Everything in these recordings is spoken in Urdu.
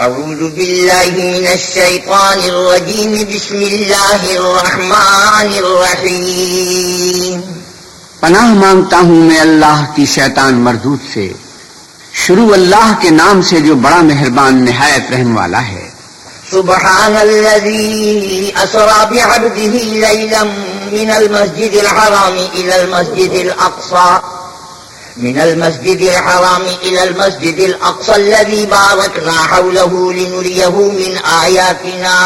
أعوذ بالله من الشيطان الرجيم. بسم الله الرحمن الرحيم. پناہ مانگتا ہوں میں اللہ کی شیطان مردود سے. شروع اللہ کے نام سے جو بڑا مہربان نہایت رحم والا ہے. سبحان الذي أسرى بعبده ليلا من المسجد الحرام إلى المسجد الأقصى. من المسجد الحرام إلى المسجد الأقصى الذي باركنا حوله لنريه من آياتنا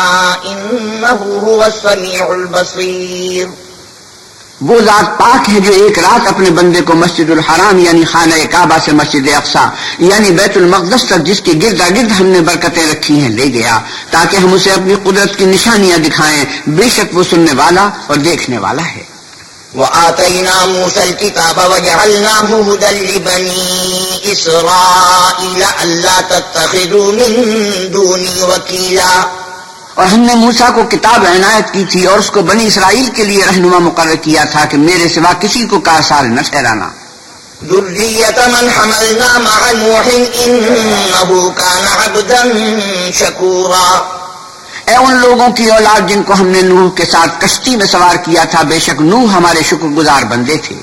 إنه هو السميع البصير۔ وہ ذات پاک ہے جو ایک رات اپنے بندے کو مسجد الحرام یعنی خانہ کعبہ سے مسجد اقسا یعنی بیت المقدس تک جس کے گردا گرد ہم نے برکتیں رکھی ہیں لے گیا تاکہ ہم اسے اپنی قدرت کی نشانیاں دکھائیں۔ بے شک وہ سننے والا اور دیکھنے والا ہے۔ وآتينا موسى الكتاب وجعلناه هدى لبني إسرائيل ألا تتخذوا من دوني وكيلا. اور ہم نے موسا کو کتاب عنایت کی تھی اور اس کو بنی اسرائیل کے لیے رہنما مقرر کیا تھا کہ میرے سوا کسی کو کا سال نہ ٹھہرانا۔ ذرية من حملنا مع نوح إنه كان عبدا شكورا اے ان لوگوں کی اولاد جن کو ہم نے نوح کے ساتھ کشتی میں سوار کیا تھا بے شک نوح ہمارے شکر گزار بندے تھے۔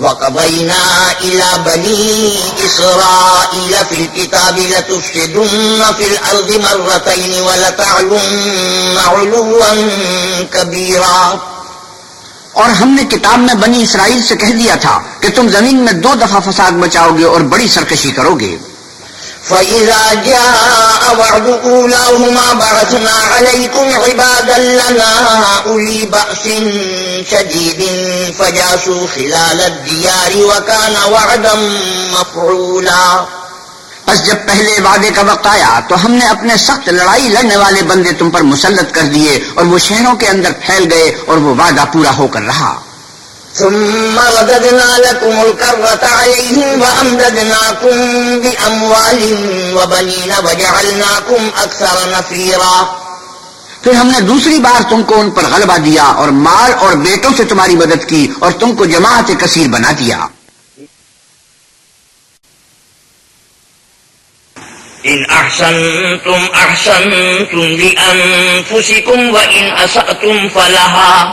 وقضينا إلى بني إسرائيل في الكتاب لتفسدن في الأرض مرتين ولتعلن علوا كبيرا اور ہم نے کتاب میں بنی اسرائیل سے کہہ دیا تھا کہ تم زمین میں دو دفعہ فساد مچاؤ گے اور بڑی سرکشی کرو گے۔ فإذا جاء وعد أولاهما بعثنا عليكم عبادا لنا أولي بأس شديد فجاسوا خلال الديار وكان وعدا مفعولا۔ بس جب پہلے وعدے کا وقت آیا تو ہم نے اپنے سخت لڑائی لڑنے والے بندے تم پر مسلط کر دیے اور وہ شہروں کے اندر پھیل گئے اور وہ وعدہ پورا ہو کر رہا۔ ثم رددنا لكم الكرة عليهم وأمددناكم بأموال وبنين وجعلناكم أكثر نفيرا پھر ہم نے دوسری بار تم کو ان پر غلبہ دیا اور مال اور بیٹوں سے تمہاری مدد کی اور تم کو جماعت کثیر بنا دیا۔ إن أحسنتم أحسنتم لأنفسكم وإن أسأتم فلها۔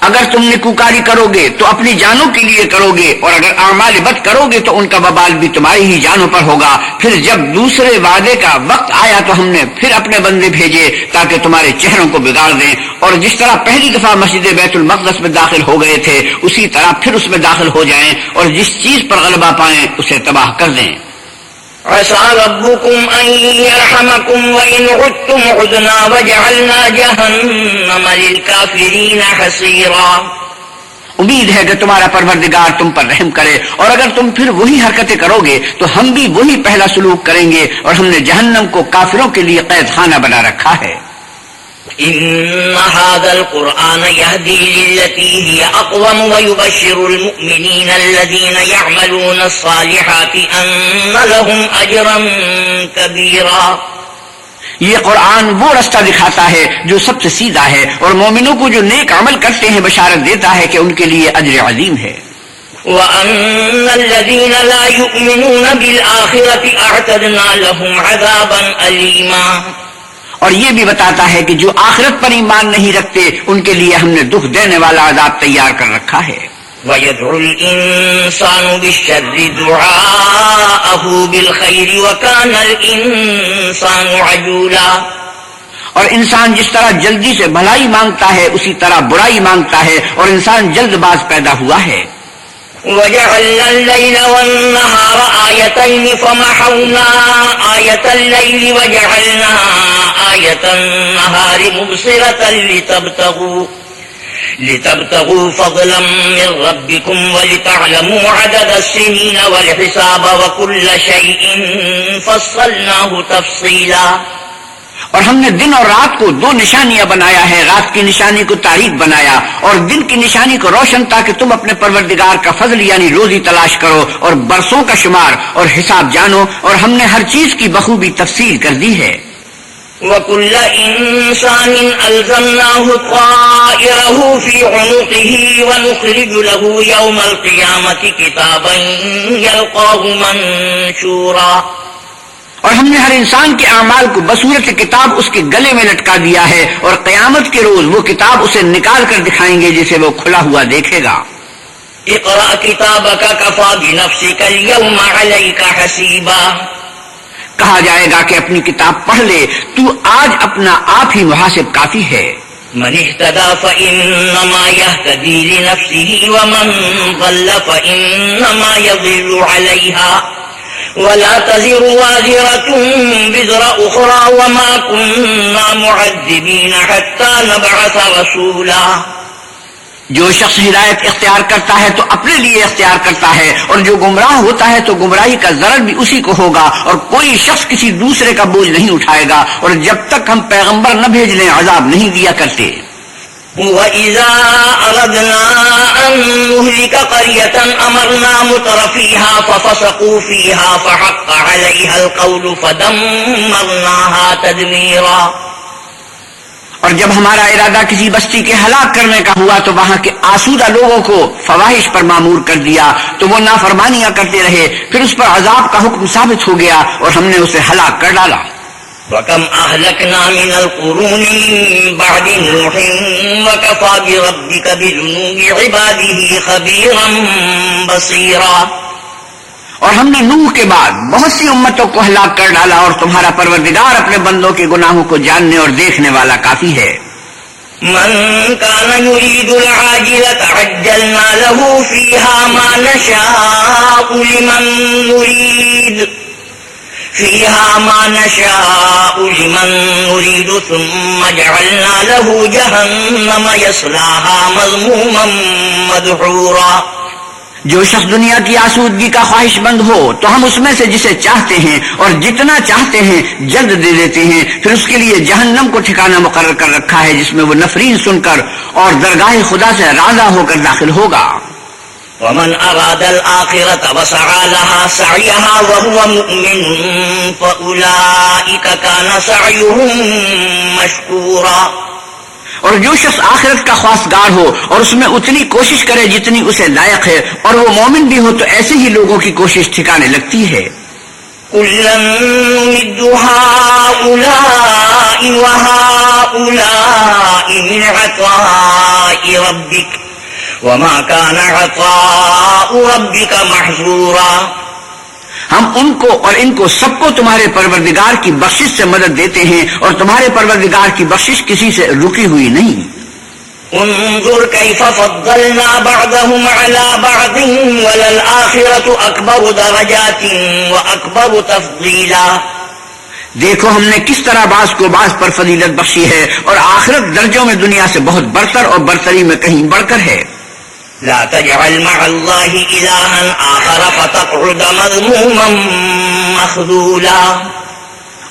اگر تم نکوکاری کرو گے تو اپنی جانوں کے لیے کرو گے اور اگر اعمال بد کرو گے تو ان کا ببال بھی تمہاری ہی جانوں پر ہوگا۔ پھر جب دوسرے وعدے کا وقت آیا تو ہم نے پھر اپنے بندے بھیجے تاکہ تمہارے چہروں کو بگاڑ دیں۔ اور جس طرح پہلی دفعہ مسجد بیت المقدس میں داخل ہو گئے تھے، اسی طرح پھر اس میں داخل ہو جائیں اور جس چیز پر غلبہ پائیں اسے تباہ کر دیں۔ عسى ربكم أن يرحمكم وإن عدتم عدنا وجعلنا جهنم للكافرين حصيرا. امید ہے کہ تمہارا پروردگار تم پر رحم کرے اور اگر تم پھر وہی حرکتیں کرو گے تو ہم بھی وہی پہلا سلوک کریں گے اور ہم نے جہنم کو کافروں کے لیے قید خانہ بنا رکھا ہے۔ إن هذا القرآن يهدي للتي هي أقوم ويبشر المؤمنين الذين يعملون الصالحات أن لهم أجرا كبيرا. یہ قرآن وہ رستہ دکھاتا ہے جو سب سے سیدھا ہے اور مومنوں کو جو نیک عمل کرتے ہیں بشارت دیتا ہے کہ ان کے لیے اجر عظیم ہے۔ وأن الذين لا يؤمنون بالآخرة أعتدنا لهم عذابا أليما. اور یہ بھی بتاتا ہے کہ جو آخرت پر ایمان نہیں رکھتے ان کے لیے ہم نے دکھ دینے والا عذاب تیار کر رکھا ہے۔ ويدعو الإنسان بالشر دعاءه بالخير وكان الإنسان عجولا۔ اور انسان جس طرح جلدی سے بھلائی مانگتا ہے اسی طرح برائی مانگتا ہے اور انسان جلد باز پیدا ہوا ہے۔ وجعلنا الليل والنهار آيتين فمحونا آية الليل وجعلنا آية النهار مبصرة لتبتغوا لتبتغوا فضلا من ربكم ولتعلموا عدد السنين والحساب وكل شيء فصلناه تفصيلا. اور ہم نے دن اور رات کو دو نشانیاں بنایا ہے رات کی نشانی کو تاریخ بنایا اور دن کی نشانی کو روشن تاکہ تم اپنے پروردگار کا فضل یعنی روزی تلاش کرو اور برسوں کا شمار اور حساب جانو اور ہم نے ہر چیز کی بخوبی تفصیل کر دی ہے۔ وكل اور ہم نے ہر انسان کے اعمال کو بصورت کتاب اس کے گلے میں لٹکا دیا ہے اور قیامت کے روز وہ کتاب اسے نکال کر دکھائیں گے جسے وہ کھلا ہوا دیکھے گا۔ اقرأ كتابك كفى بنفسك اليوم عليك حسيبا کہا جائے گا کہ اپنی کتاب پڑھ لے تو آج اپنا آپ ہی محاسب کافی ہے۔ من اهتدى فإنما يهتدي لنفسه ومن ضل فإنما يضل عليها۔ ولا تزر وازرة بزر أخرى وما كنا معذبين حتى نبعث رسولا. جو شخص ہدایت اختیار کرتا ہے تو اپنے لیے اختیار کرتا ہے، اور جو گمراہ ہوتا ہے تو گمراہی کا ضرر بھی اسی کو ہوگا، اور کوئی شخص کسی دوسرے کا بوجھ نہیں اٹھائے گا، اور جب تک ہم پیغمبر نہ بھیج لیں، عذاب نہیں دیا کرتے۔ وَإِذَا أَرَدْنَا أَن قَرْيَةً أَمَرْنَا مُتْرَفِيهَا فَفَسَقُوا فِيهَا فَحَقَّ عَلَيْهَا الْقَوْلُ فَدَمَّرْنَاهَا تَدْمِيرًا اور جب ہمارا ارادہ کسی بستی کے ہلاک کرنے کا ہوا تو وہاں کے آسودہ لوگوں کو فواہش پر معمور کر دیا تو وہ نافرمانیاں کرتے رہے، پھر اس پر عذاب کا حکم ثابت ہو گیا اور ہم نے اسے ہلاک کر ڈالا۔ وَكَمْ أَهْلَكْنَا مِنَ الْقُرُونِ بَعْدِ نُوحٍ وَكَفَى بِرَبِّكَ بِذُنُوبِ عِبَادِهِ خَبِيرًا بَصِيرًا اور ہم نے نوح کے بعد بہت سی امتوں کو ہلاک کر ڈالا اور تمہارا پروردگار اپنے بندوں کے گناہوں کو جاننے اور دیکھنے والا کافی ہے۔ من كان يريد العاجلة عجلنا له فيها ما نشاء لمن نريد فيها ما نشاء لمن نريد ثم جعلنا له جهنم يصلاها مضموما مدحورا۔ جو شخص دنیا کی آسودگی کا خواہش مند ہو تو ہم اس میں سے جسے چاہتے ہیں اور جتنا چاہتے ہیں جلد دے دیتے ہیں۔ پھر اس کے لیے جہنم کو ٹھکانا مقرر کر رکھا ہے جس میں وہ نفرین سن کر اور درگاہ خدا سے راضا ہو کر داخل ہوگا۔ ومن اراد الاخرة وسعى لها سعيها وهو مؤمن فأولئك كان سعيهم مشكورا اور جو شخص آخرت کا خواستگار ہو اور اس میں اتنی کوشش کرے جتنی اسے لائق ہے اور وہ مومن بھی ہو تو ایسے ہی لوگوں کی کوشش ٹھکانے لگتی ہے۔ وما كان عطاء ربك محظورا۔ ہم ان کو اور ان کو سب کو تمہارے پروردگار کی بخشش سے مدد دیتے ہیں اور تمہارے پروردگار کی بخشش کسی سے رکی ہوئی نہیں۔ انظر كيف فضلنا بعضهم على بعض وللآخرة أكبر درجات وأكبر تفضيلا دیکھو ہم نے کس طرح بعض کو بعض پر فضیلت بخشی ہے اور آخرت درجوں میں دنیا سے بہت برتر اور برتری میں کہیں بڑھ کر ہے۔ لا تجعل مع الله إلها آخر فتقعد مذموما مخذولا.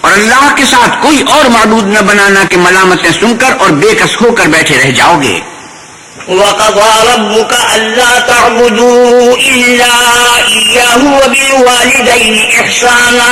اور اللہ کے ساتھ کوئی اور معبود نہ بنانا کہ ملامتیں سن کر اور بے کس ہو کر بیٹھے رہ جاؤ گے وقضى ربك ألا تعبدوا إلا إياه وبالوالدين إحسانا.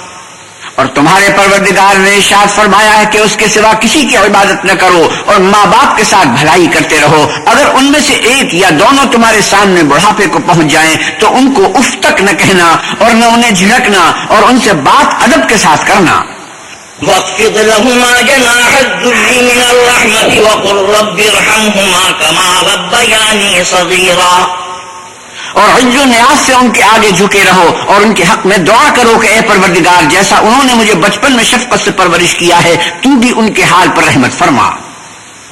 اور تمہارے پروردگار نے شاد فرمایا ہے کہ اس کے سوا کسی کی عبادت نہ کرو اور ماں باپ کے ساتھ بھلائی کرتے رہو۔ اگر ان میں سے ایک یا دونوں تمہارے سامنے بڑھاپے کو پہنچ جائیں تو ان کو اف تک نہ کہنا اور نہ انہیں جھڑکنا اور ان سے بات ادب کے ساتھ کرنا۔ واخفض لهما جناح الذل من الرحمة وقل رب ارحمهما كما ربياني صغيرا۔ اور عج و نیاز سے ان کے آگے جھکے رہو اور ان کے حق میں دعا کرو کہ اے پروردگار جیسا انہوں نے مجھے بچپن میں شفقت سے پرورش کیا ہے تو بھی ان کے حال پر رحمت فرما۔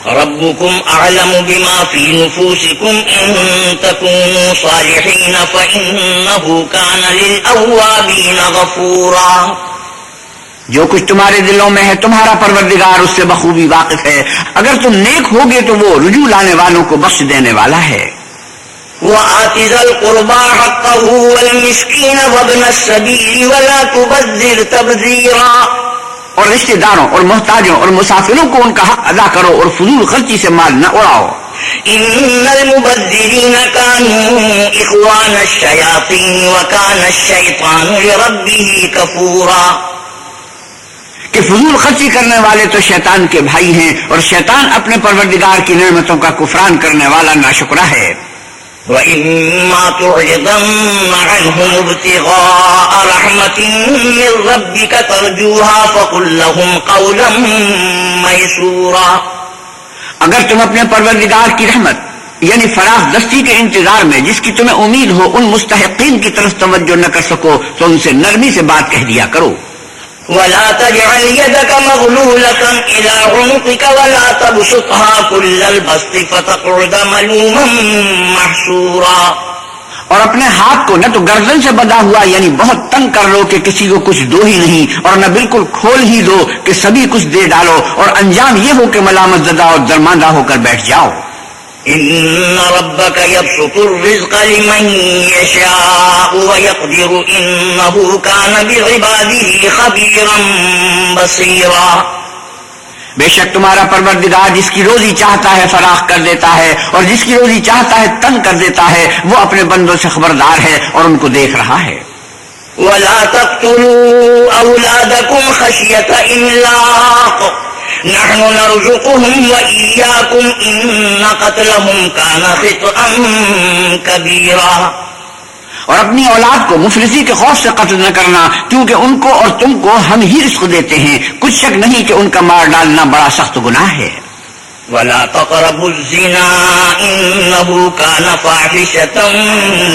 ربكم أعلم بما في نفوسكم إن تكونوا صالحين فإنه كان للأوابين غفورا۔ جو کچھ تمہارے دلوں میں ہے تمہارا پروردگار اس سے بخوبی واقف ہے۔ اگر تم نیک ہوگے تو وہ رجوع لانے والوں کو بخش دینے والا ہے۔ وآت ذا القربى حقه والمسكين وابن السبيل ولا تبذر تبذيرا اور رشتہ داروں اور محتاجوں اور مسافروں کو ان کا حق ادا کرو اور فضول خرچی سے مال نہ اڑاؤ۔ ان المبذرين كانوا اخوان الشياطين وكان الشيطان لربه كفورا۔ کہ فضول خرچی کرنے والے تو شیطان کے بھائی ہیں اور شیطان اپنے پروردگار کی نعمتوں کا کفران کرنے والا ناشکرہ ہے۔ وَإِمَّا تُعْرِضَنَّ عَنْهُمُ ابْتِغَاءَ رَحْمَةٍ مِّن رَّبِّكَ تَرْجُوهَا فَقُل لَّهُمْ قَوْلًا مَّيْسُورًا اگر تم اپنے پروردگار کی رحمت یعنی فراخ دستی کے انتظار میں، جس کی تمہیں امید ہو، ان مستحقین کی طرف توجہ نہ کر سکو، تو ان سے نرمی سے بات کہہ دیا کرو۔ ولا تجعل يدك مغلولة إلى عنقك ولا تبسطها كل البسط فتقعد ملوما محسورا اور اپنے ہاتھ کو نہ تو گردن سے بدا ہوا یعنی بہت تنگ کر لو کہ کسی کو کچھ دو ہی نہیں، اور نہ بالکل کھول ہی دو کہ سبھی کچھ دے ڈالو، اور انجام یہ ہو کہ ملامت زدہ اور درماندہ ہو کر بیٹھ جاؤ۔ ان ربك يبسط الرزق لمن يشاء ويقدر انه كان بعباده خبيرا بصيرا. بے شک تمہارا پروردگار جس کی روزی چاہتا ہے فراخ کر دیتا ہے اور جس کی روزی چاہتا ہے تنگ کر دیتا ہے وہ اپنے بندوں سے خبردار ہے اور ان کو دیکھ رہا ہے۔ ولا تقتلوا اولادكم خشيه املاق نحن نرزقهم واياكم ان قتلهم كان خطئا كبيرا. اور اپنی اولاد کو مفلسی کے خوف سے قتل نہ کرنا کیونکہ ان کو اور تم کو ہم ہی رزق دیتے ہیں۔ کچھ شک نہیں کہ ان کا مار ڈالنا بڑا سخت گناہ ہے۔ ولا تقربوا الزنا انه كان فاحشة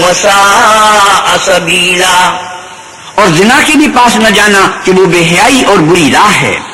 وساء سبيلا۔ اور زنا کے بھی پاس نہ جانا کہ وہ بے حیائی اور بری راہ ہے۔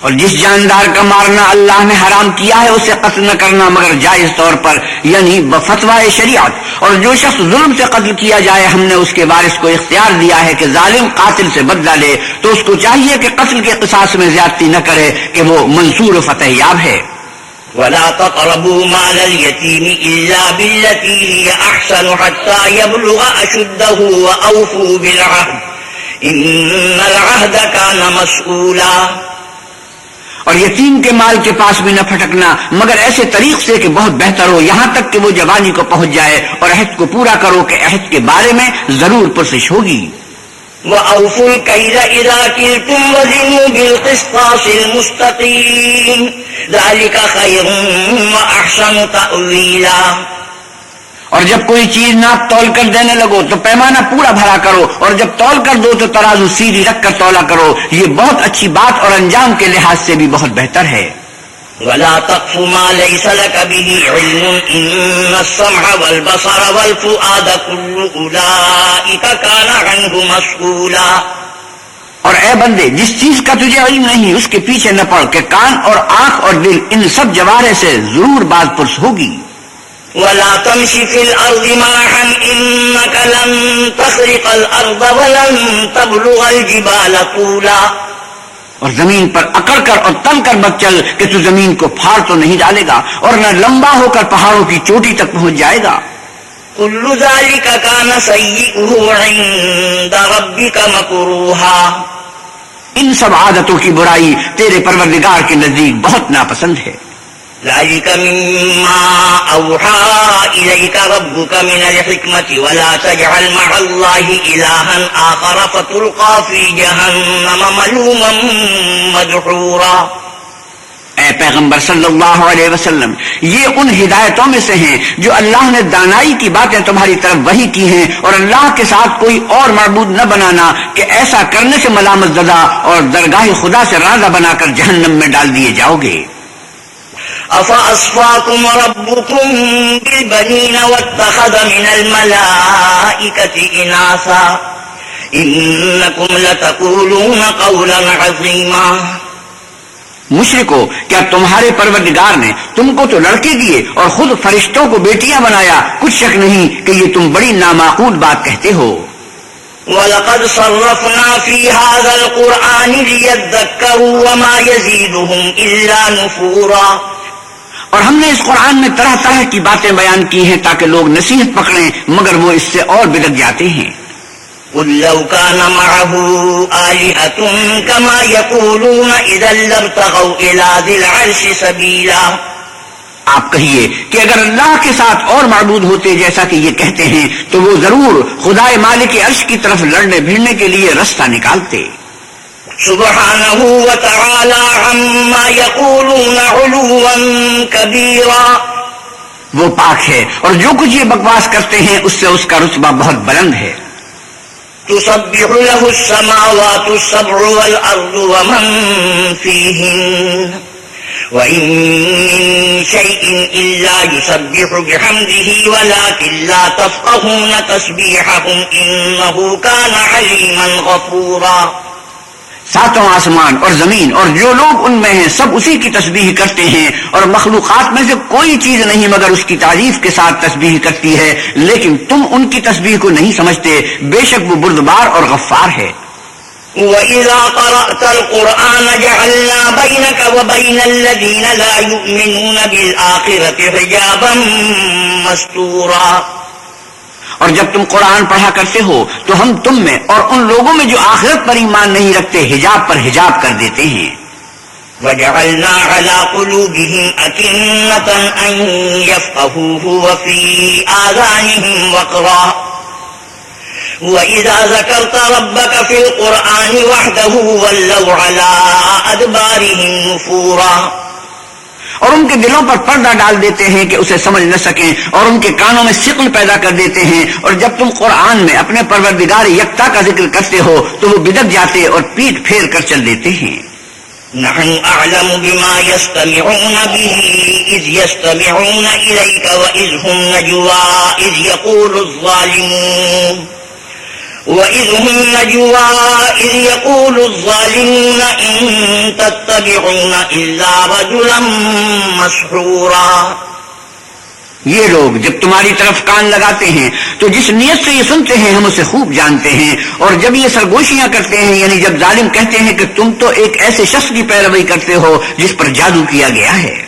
اور جس جاندار کا مارنا اللہ نے حرام کیا ہے، اسے قتل نہ کرنا مگر جائز طور پر یعنی بفتوائے شریعت۔ اور جو شخص ظلم سے قتل کیا جائے، ہم نے اس کے وارث کو اختیار دیا ہے کہ ظالم قاتل سے بدلہ لے۔ تو اس کو چاہیے کہ قتل کے قصاص میں زیادتی نہ کرے کہ وہ منصور فتح یاب ہے۔ ولا تقربوا مال اليتيم إلا بالتي هي أحسن حتى يبلغ أشده وأوفوا بالعهد۔ إن العهد كان مسؤولا اور یتیم کے مال کے پاس بھی نہ پھٹکنا، مگر ایسے طریق سے کہ بہت بہتر ہو، یہاں تک کہ وہ جوانی کو پہنچ جائے اور عہد کو پورا کرو کہ عہد کے بارے میں ضرور پرسش ہوگی۔ وَأَوْفُوا الْكَيْلَ إِذَا كِلْتُمْ وَزِنُوا بِالْقِسْطَاسِ الْمُسْتَقِيمِ۔ ذَلِكَ خَيْرٌ وَأَحْسَنُ تَأْوِيلًا۔ اور جب کوئی چیز ناپ تول کر دینے لگو تو پیمانہ پورا بھرا کرو اور جب تول کر دو تو ترازو سیدھی رکھ کر تولا کرو۔ یہ بہت اچھی بات اور انجام کے لحاظ سے بھی بہت بہتر ہے۔ ولا تقف ما ليس لك به علم ان السمع والبصر والفؤاد كل اولئك كان عنه مسؤولا اور اے بندے جس چیز کا تجھے علم نہیں اس کے پیچھے نہ پڑ کہ کان اور آنکھ اور دل ان سب جوارے سے ضرور بات پرس ہوگی۔ ولا تمش في الأرض مرحا إنك لن تخرق الأرض ولن تبلغ الجبال طولا. اور زمین پر اکڑ کر اور تل کر مت چل کہ تو زمین کو پھاڑ تو نہیں ڈالے گا اور نہ لمبا ہو کر پہاڑوں کی چوٹی تک پہنچ جائے گا۔ كل ذلك كان سيئه عند ربك مكروها. ان سب عادتوں کی برائی تیرے پروردگار کے نزدیک بہت ناپسند ہے۔ ذلك مما أوحى إليك ربك من الحكمة ولا تجعل مع الله إلها آخر فتلقى في جهنم ملوما مدحورا. اے پیغمبر صلی اللہ علیہ وسلم، یہ ان ہدایتوں میں سے ہیں جو اللہ نے دانائی کی باتیں تمہاری طرف وہی کی ہیں اور اللہ کے ساتھ کوئی اور معبود نہ بنانا کہ ایسا کرنے سے ملامت زدہ اور درگاہ خدا سے راضہ بنا کر جہنم میں ڈال دیے جاؤ گے۔ أفأصفاكم ربكم بالبنين واتخذ من الملائكة إناثا إنكم لتقولون قولا عظيما مشرکو کیا تمہارے پروردگار نے تم کو تو لڑکے دیے اور خود فرشتوں کو بیٹیاں بنایا؟ کچھ شک نہیں کہ یہ تم بڑی نامعقول بات کہتے ہو۔ وَلَقَدْ صَرَّفْنَا فِي هَذَا الْقُرْآنِ لِيَذَّكَّرُوا وَمَا يَزِيدُهُمْ إِلَّا نُفُورًا اور ہم نے اس قرآن میں طرح طرح کی باتیں بیان کی ہیں تاکہ لوگ نصیحت پکڑیں مگر وہ اس سے اور بدک جاتے ہیں۔ قل لو كان معه آلهة كما يقولون إذا لابتغوا إلى ذي العرش سبيلا۔ آپ کہیے کہ اگر اللہ کے ساتھ اور معبود ہوتے جیسا کہ یہ کہتے ہیں تو وہ ضرور خدا مالک عرش کی طرف لڑنے بھیڑنے کے لیے رستہ نکالتے۔ سبحانه وتعالى عما يقولون علوا كبيرا. وہ پاک ہے اور جو کچھ یہ بکواس کرتے ہیں، اس سے اس کا رتبہ بہت بلند ہے۔ تسبح له السماوات السبع والأرض ومن فيهن. وإن من شيء إلا يسبح بحمده ولكن لا تفقهون تسبيحهم إنه كان عليما غفورا. ساتوں آسمان اور زمین اور جو لوگ ان میں ہیں سب اسی کی تسبیح کرتے ہیں اور مخلوقات میں سے کوئی چیز نہیں مگر اس کی تعریف کے ساتھ تسبیح کرتی ہے، لیکن تم ان کی تسبیح کو نہیں سمجھتے، بے شک وہ بردبار اور غفار ہے۔ وَإِذَا قَرَأْتَ الْقُرْآنَ جَعَلْنَا بَيْنَكَ وَبَيْنَ الَّذِينَ لَا يُؤْمِنُونَ بِالْآخِرَةِ حِجَابًا مَسْتُورًا اور جب تم قرآن پڑھا کرتے ہو تو ہم تم میں اور ان لوگوں میں جو آخرت پر ایمان نہیں رکھتے، حجاب پر حجاب کر دیتے ہیں۔ وَجَعَلْنَا عَلَىٰ قُلُوبِهِمْ أَكِنَّةً أَن يَفْقَهُوهُ وَفِي آذَانِهِمْ وَقْرًا وَإِذَا ذَكَرْتَ رَبَّكَ فِي الْقُرْآنِ وَحْدَهُ وَلَّوْا عَلَىٰ أَدْبَارِهِمْ نُفُورًا اور ان کے دلوں پر پردہ ڈال دیتے ہیں کہ اسے سمجھ نہ سکیں اور ان کے کانوں میں سکل پیدا کر دیتے ہیں اور جب تم قرآن میں اپنے پروردگار یکتا کا ذکر کرتے ہو تو وہ بدک جاتے اور پیٹ پھیر کر چل دیتے ہیں۔ نحن اعلم بما يستمعون به اذ يستمعون اليك واذ هم نجوا اذ يقول الظالمون۔ وإذ هم نجوا إذ يقول الظالمون إن تتبعون إلا رجلا مسحورا یہ لوگ جب تمہاری طرف کان لگاتے ہیں تو جس نیت سے یہ سنتے ہیں ہم اسے خوب جانتے ہیں۔ اور جب یہ سرگوشیاں کرتے ہیں یعنی جب ظالم کہتے ہیں کہ تم تو ایک ایسے شخص کی پیروی کرتے ہو جس پر جادو کیا گیا ہے۔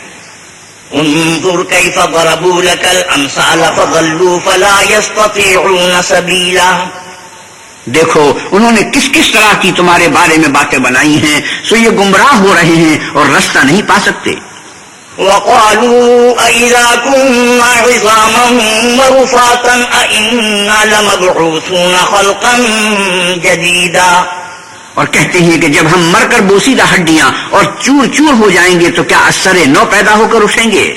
انظر كيف ضربوا لك الأمثال فضلوا فلا يستطيعون سبيلا دیکھو انہوں نے کس کس طرح کی تمہارے بارے میں باتیں بنائی ہیں سو یہ گمراہ ہو رہے ہیں اور رستہ نہیں پا سکتے۔ وقالوا أئذا كنا عظاما ورفاتا أئنا لمبعوثون خلقا جديدا۔ اور کہتے ہیں کہ جب ہم مر کر بوسیدہ ہڈیاں اور چور چور ہو جائیں گے تو کیا اثر نو پیدا ہو کر اٹھیں گے؟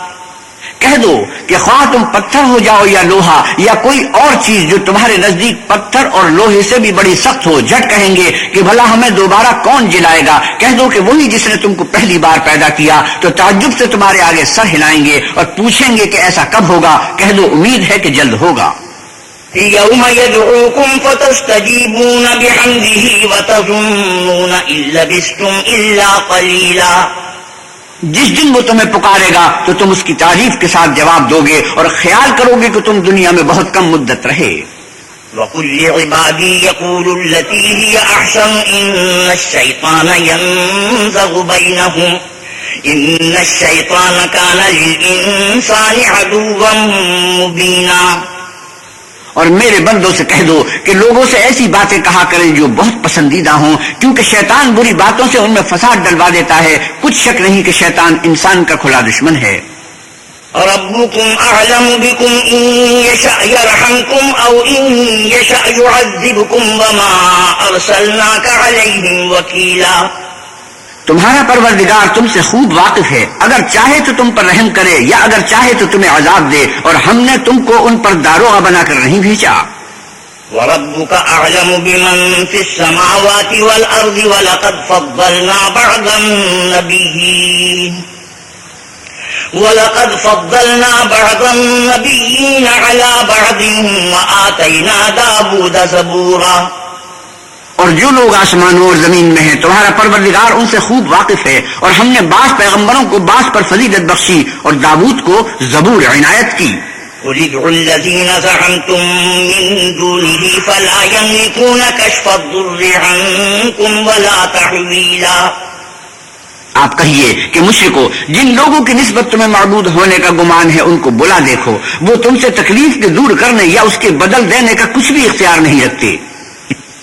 کہہ دو کہ خواہ تم پتھر ہو جاؤ یا لوہا یا کوئی اور چیز جو تمہارے نزدیک پتھر اور لوہے سے بھی بڑی سخت ہو۔ جھٹ کہیں گے کہ بھلا ہمیں دوبارہ کون جلائے گا؟ کہہ دو کہ وہی جس نے تم کو پہلی بار پیدا کیا تو تعجب سے تمہارے آگے سر ہلائیں گے اور پوچھیں گے کہ ایسا کب ہوگا۔ کہہ دو امید ہے کہ جلد ہوگا۔ يوم يدعوكم فتستجيبون بحمده وتظنون إن لبستم إلا قليلا جس دن وہ تمہیں پکارے گا تو تم اس کی تعریف کے ساتھ جواب دو گے اور خیال کرو گے کہ تم دنیا میں بہت کم مدت رہے۔ وَقُلْ لِعِبَادِي يَقُولُ الَّتِي هِيَ أَحْسَنُ إِنَّ الشَّيْطَانَ يَنزَغُ بَيْنَهُمْ إِنَّ الشَّيْطَانَ كَانَ لِلْإِنسَانِ عَدُوًّا مُبِينًا اور میرے بندوں سے کہہ دو کہ لوگوں سے ایسی باتیں کہا کریں جو بہت پسندیدہ ہوں، کیونکہ شیطان بری باتوں سے ان میں فساد ڈلوا دیتا ہے۔ کچھ شک نہیں کہ شیطان انسان کا کھلا دشمن ہے۔ ربكم أعلم بكم إن يشأ يرحمكم أو إن يشأ يعذبكم وما أرسلناك عليهم وكيلا تمہارا پروردگار تم سے خوب واقف ہے۔ اگر چاہے تو تم پر رحم کرے، یا اگر چاہے تو تمہیں عذاب دے۔ اور ہم نے تم کو ان پر داروغ بنا کر نہیں بھیجا۔ وربك أعلم بمن في السماوات والأرض ولقد فضلنا بعض النبيين ولقد فضلنا بعض النبيين على بعض وآتينا داود زبورا۔ اور جو لوگ آسمانوں اور زمین میں ہیں تمہارا پروردگار ان سے خوب واقف ہے۔ اور ہم نے بعض پیغمبروں کو بعض پر فضیلت بخشی اور داود کو زبور عنایت کی۔ قل ادعوا الذين زعمتم من دونه فلا يملكون كشف الضر عنكم ولا تحويلا آپ کہیے کہ مشرکو جن لوگوں کی نسبت تمہیں معبود ہونے کا گمان ہے ان کو بلا دیکھو۔ وہ تم سے تکلیف کے دور کرنے یا اس کے بدل دینے کا کچھ بھی اختیار نہیں رکھتے۔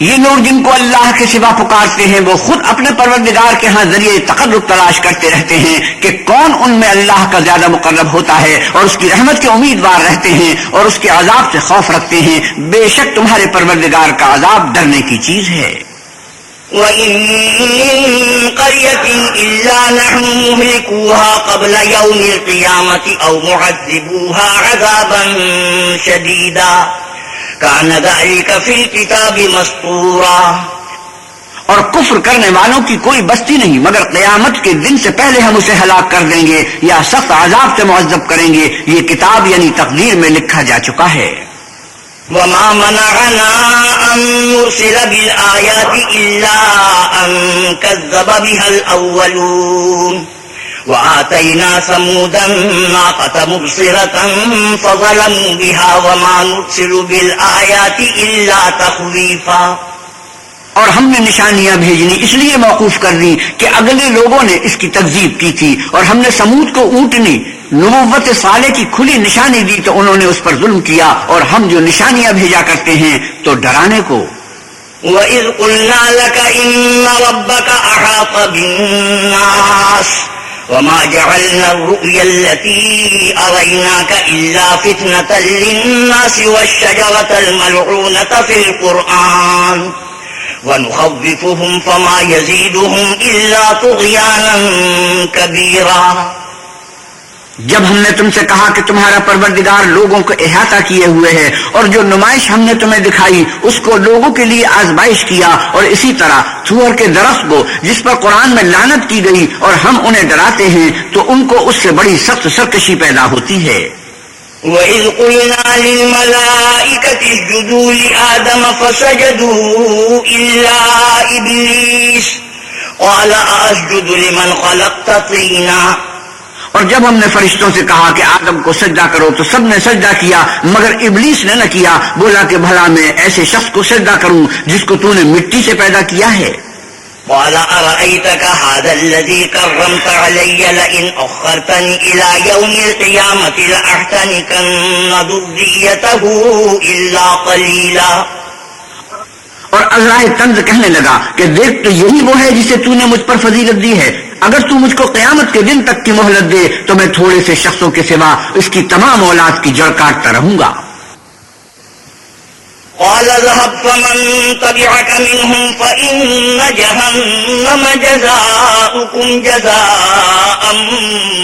یہ لوگ جن کو اللہ کے سوا پکارتے ہیں، وہ خود اپنے پروردگار کے ہاں ذریعے تقرب تلاش کرتے رہتے ہیں کہ کون ان میں اللہ کا زیادہ مقرب ہوتا ہے اور اس کی رحمت کے امیدوار رہتے ہیں اور اس کے عذاب سے خوف رکھتے ہیں۔ بے شک تمہارے پروردگار کا عذاب ڈرنے کی چیز ہے۔ وَإِن قَرْيَةٍ إِلَّا نَحْنُ مُهْلِكُوهَا قَبْلَ يَوْمِ الْقِيَامَةِ أَوْ مُعَذِّبُوهَا عَذَابًا شَدِيدًا۔ كان ذلك في الكتاب مسطورا۔ اور کفر کرنے والوں کی کوئی بستی نہیں، مگر قیامت کے دن سے پہلے ہم اسے ہلاک کر دیں گے یا سخت عذاب سے معذب کریں گے۔ یہ کتاب یعنی تقدیر میں لکھا جا چکا ہے۔ وما منعنا أن نرسل بالآيات إلا أن كذب بها الأولون۔ وآتينا ثمودا ناقة مبصرة فظلموا بها وما نرسل بالآيات إلا تخويفا. اور ہم نے نشانیاں بھیجنی اس لیے موقوف کر دی کہ اگلے لوگوں نے اس کی تکزیب کی تھی اور ہم نے سمود کو اونٹنی نبوت سالے کی کھلی نشانی دی تو انہوں نے اس پر ظلم کیا اور ہم جو نشانیاں بھیجا کرتے ہیں تو ڈرانے کو۔ وَإِذْ قُلْنَا لَكَ إِنَّ رَبَّكَ أَحَاطَ بِالنَّاسِ وما جعلنا الرؤيا التي أريناك إلا فتنة للناس والشجرة الملعونة في القرآن. ونخوفهم فما يزيدهم إلا طغيانا كبيرا. جب ہم نے تم سے کہا کہ تمہارا پروردگار لوگوں کو احاطہ کیے ہوئے ہے اور جو نمائش ہم نے تمہیں دکھائی، اس کو لوگوں کے لیے آزمائش کیا اور اسی طرح تھور کے درخت کو جس پر قرآن میں لانت کی گئی اور ہم انہیں ڈراتے ہیں، تو ان کو اس سے بڑی سخت سرکشی پیدا ہوتی ہے۔ وَإِذْ قُلْنَا لِلْمَلَائِكَةِ اسْجُدُوا لِآدَمَ فَسَجَدُوا إِلَّا إِبْلِيسَ قَالَ أَسْجُدُ لِمَنْ خَلَقْتَ طِينًا؟ اور جب ہم نے فرشتوں سے کہا کہ آدم کو سجدہ کرو تو سب نے سجدہ کیا، مگر ابلیس نے نہ کیا، بولا کہ بھلا میں ایسے شخص کو سجدہ کروں جس کو تو نے مٹی سے پیدا کیا ہے۔ قال أرأيتك هذا الذي كرمت علي لئن أخرتني إلى يوم القيامة لأحتنكن ذريته إلا قليلا۔ اور اللہ تنز کہنے لگا کہ دیکھ تو یہی وہ ہے جسے تو نے مجھ پر فضیلت دی ہے۔ اگر تو مجھ کو قیامت کے دن تک کی مہلت دے تو میں تھوڑے سے شخصوں کے سوا اس کی تمام اولاد کی جڑ کاٹتا رہوں گا۔ قال ذهب فمن تبعك منهم فإن جهنم جزاؤكم جزاء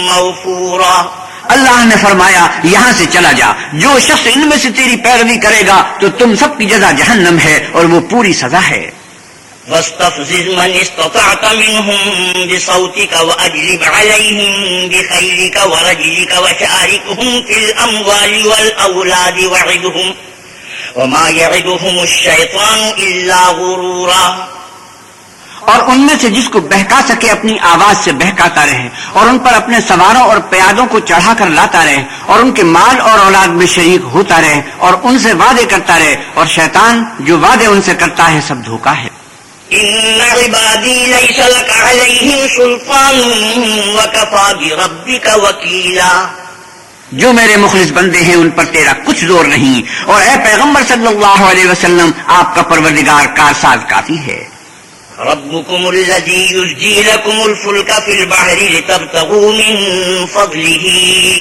موفورا۔ اللہ نے فرمایا، یہاں سے چلا جا۔ جو شخص ان میں سے تیری پیروی کرے گا، تو تم سب کی جزا جہنم ہے اور وہ پوری سزا ہے۔ واستفزز من استطعت منهم بصوتك وأجلب عليهم بخيلك ورجلك وشاركهم في الأموال والأولاد وعدهم، وما يعدهم الشيطان إلا غرورا۔ اور ان میں سے جس کو بہکا سکے اپنی آواز سے بہکاتا رہے اور ان پر اپنے سواروں اور پیادوں کو چڑھا کر لاتا رہے اور ان کے مال اور اولاد میں شریک ہوتا رہے اور ان سے وعدے کرتا رہے اور شیطان جو وعدے ان سے کرتا ہے سب دھوکا ہے۔ إن عبادي ليس لك عليهم سلطان وكفى بربك وكيلا۔ جو میرے مخلص بندے ہیں ان پر تیرا کچھ زور نہیں اور اے پیغمبر صلی اللہ علیہ وسلم آپ کا پروردگار کارساز کافی ہے۔ ربكم الذي يزجي لكم الفلك في البحر لتبتغوا من فضله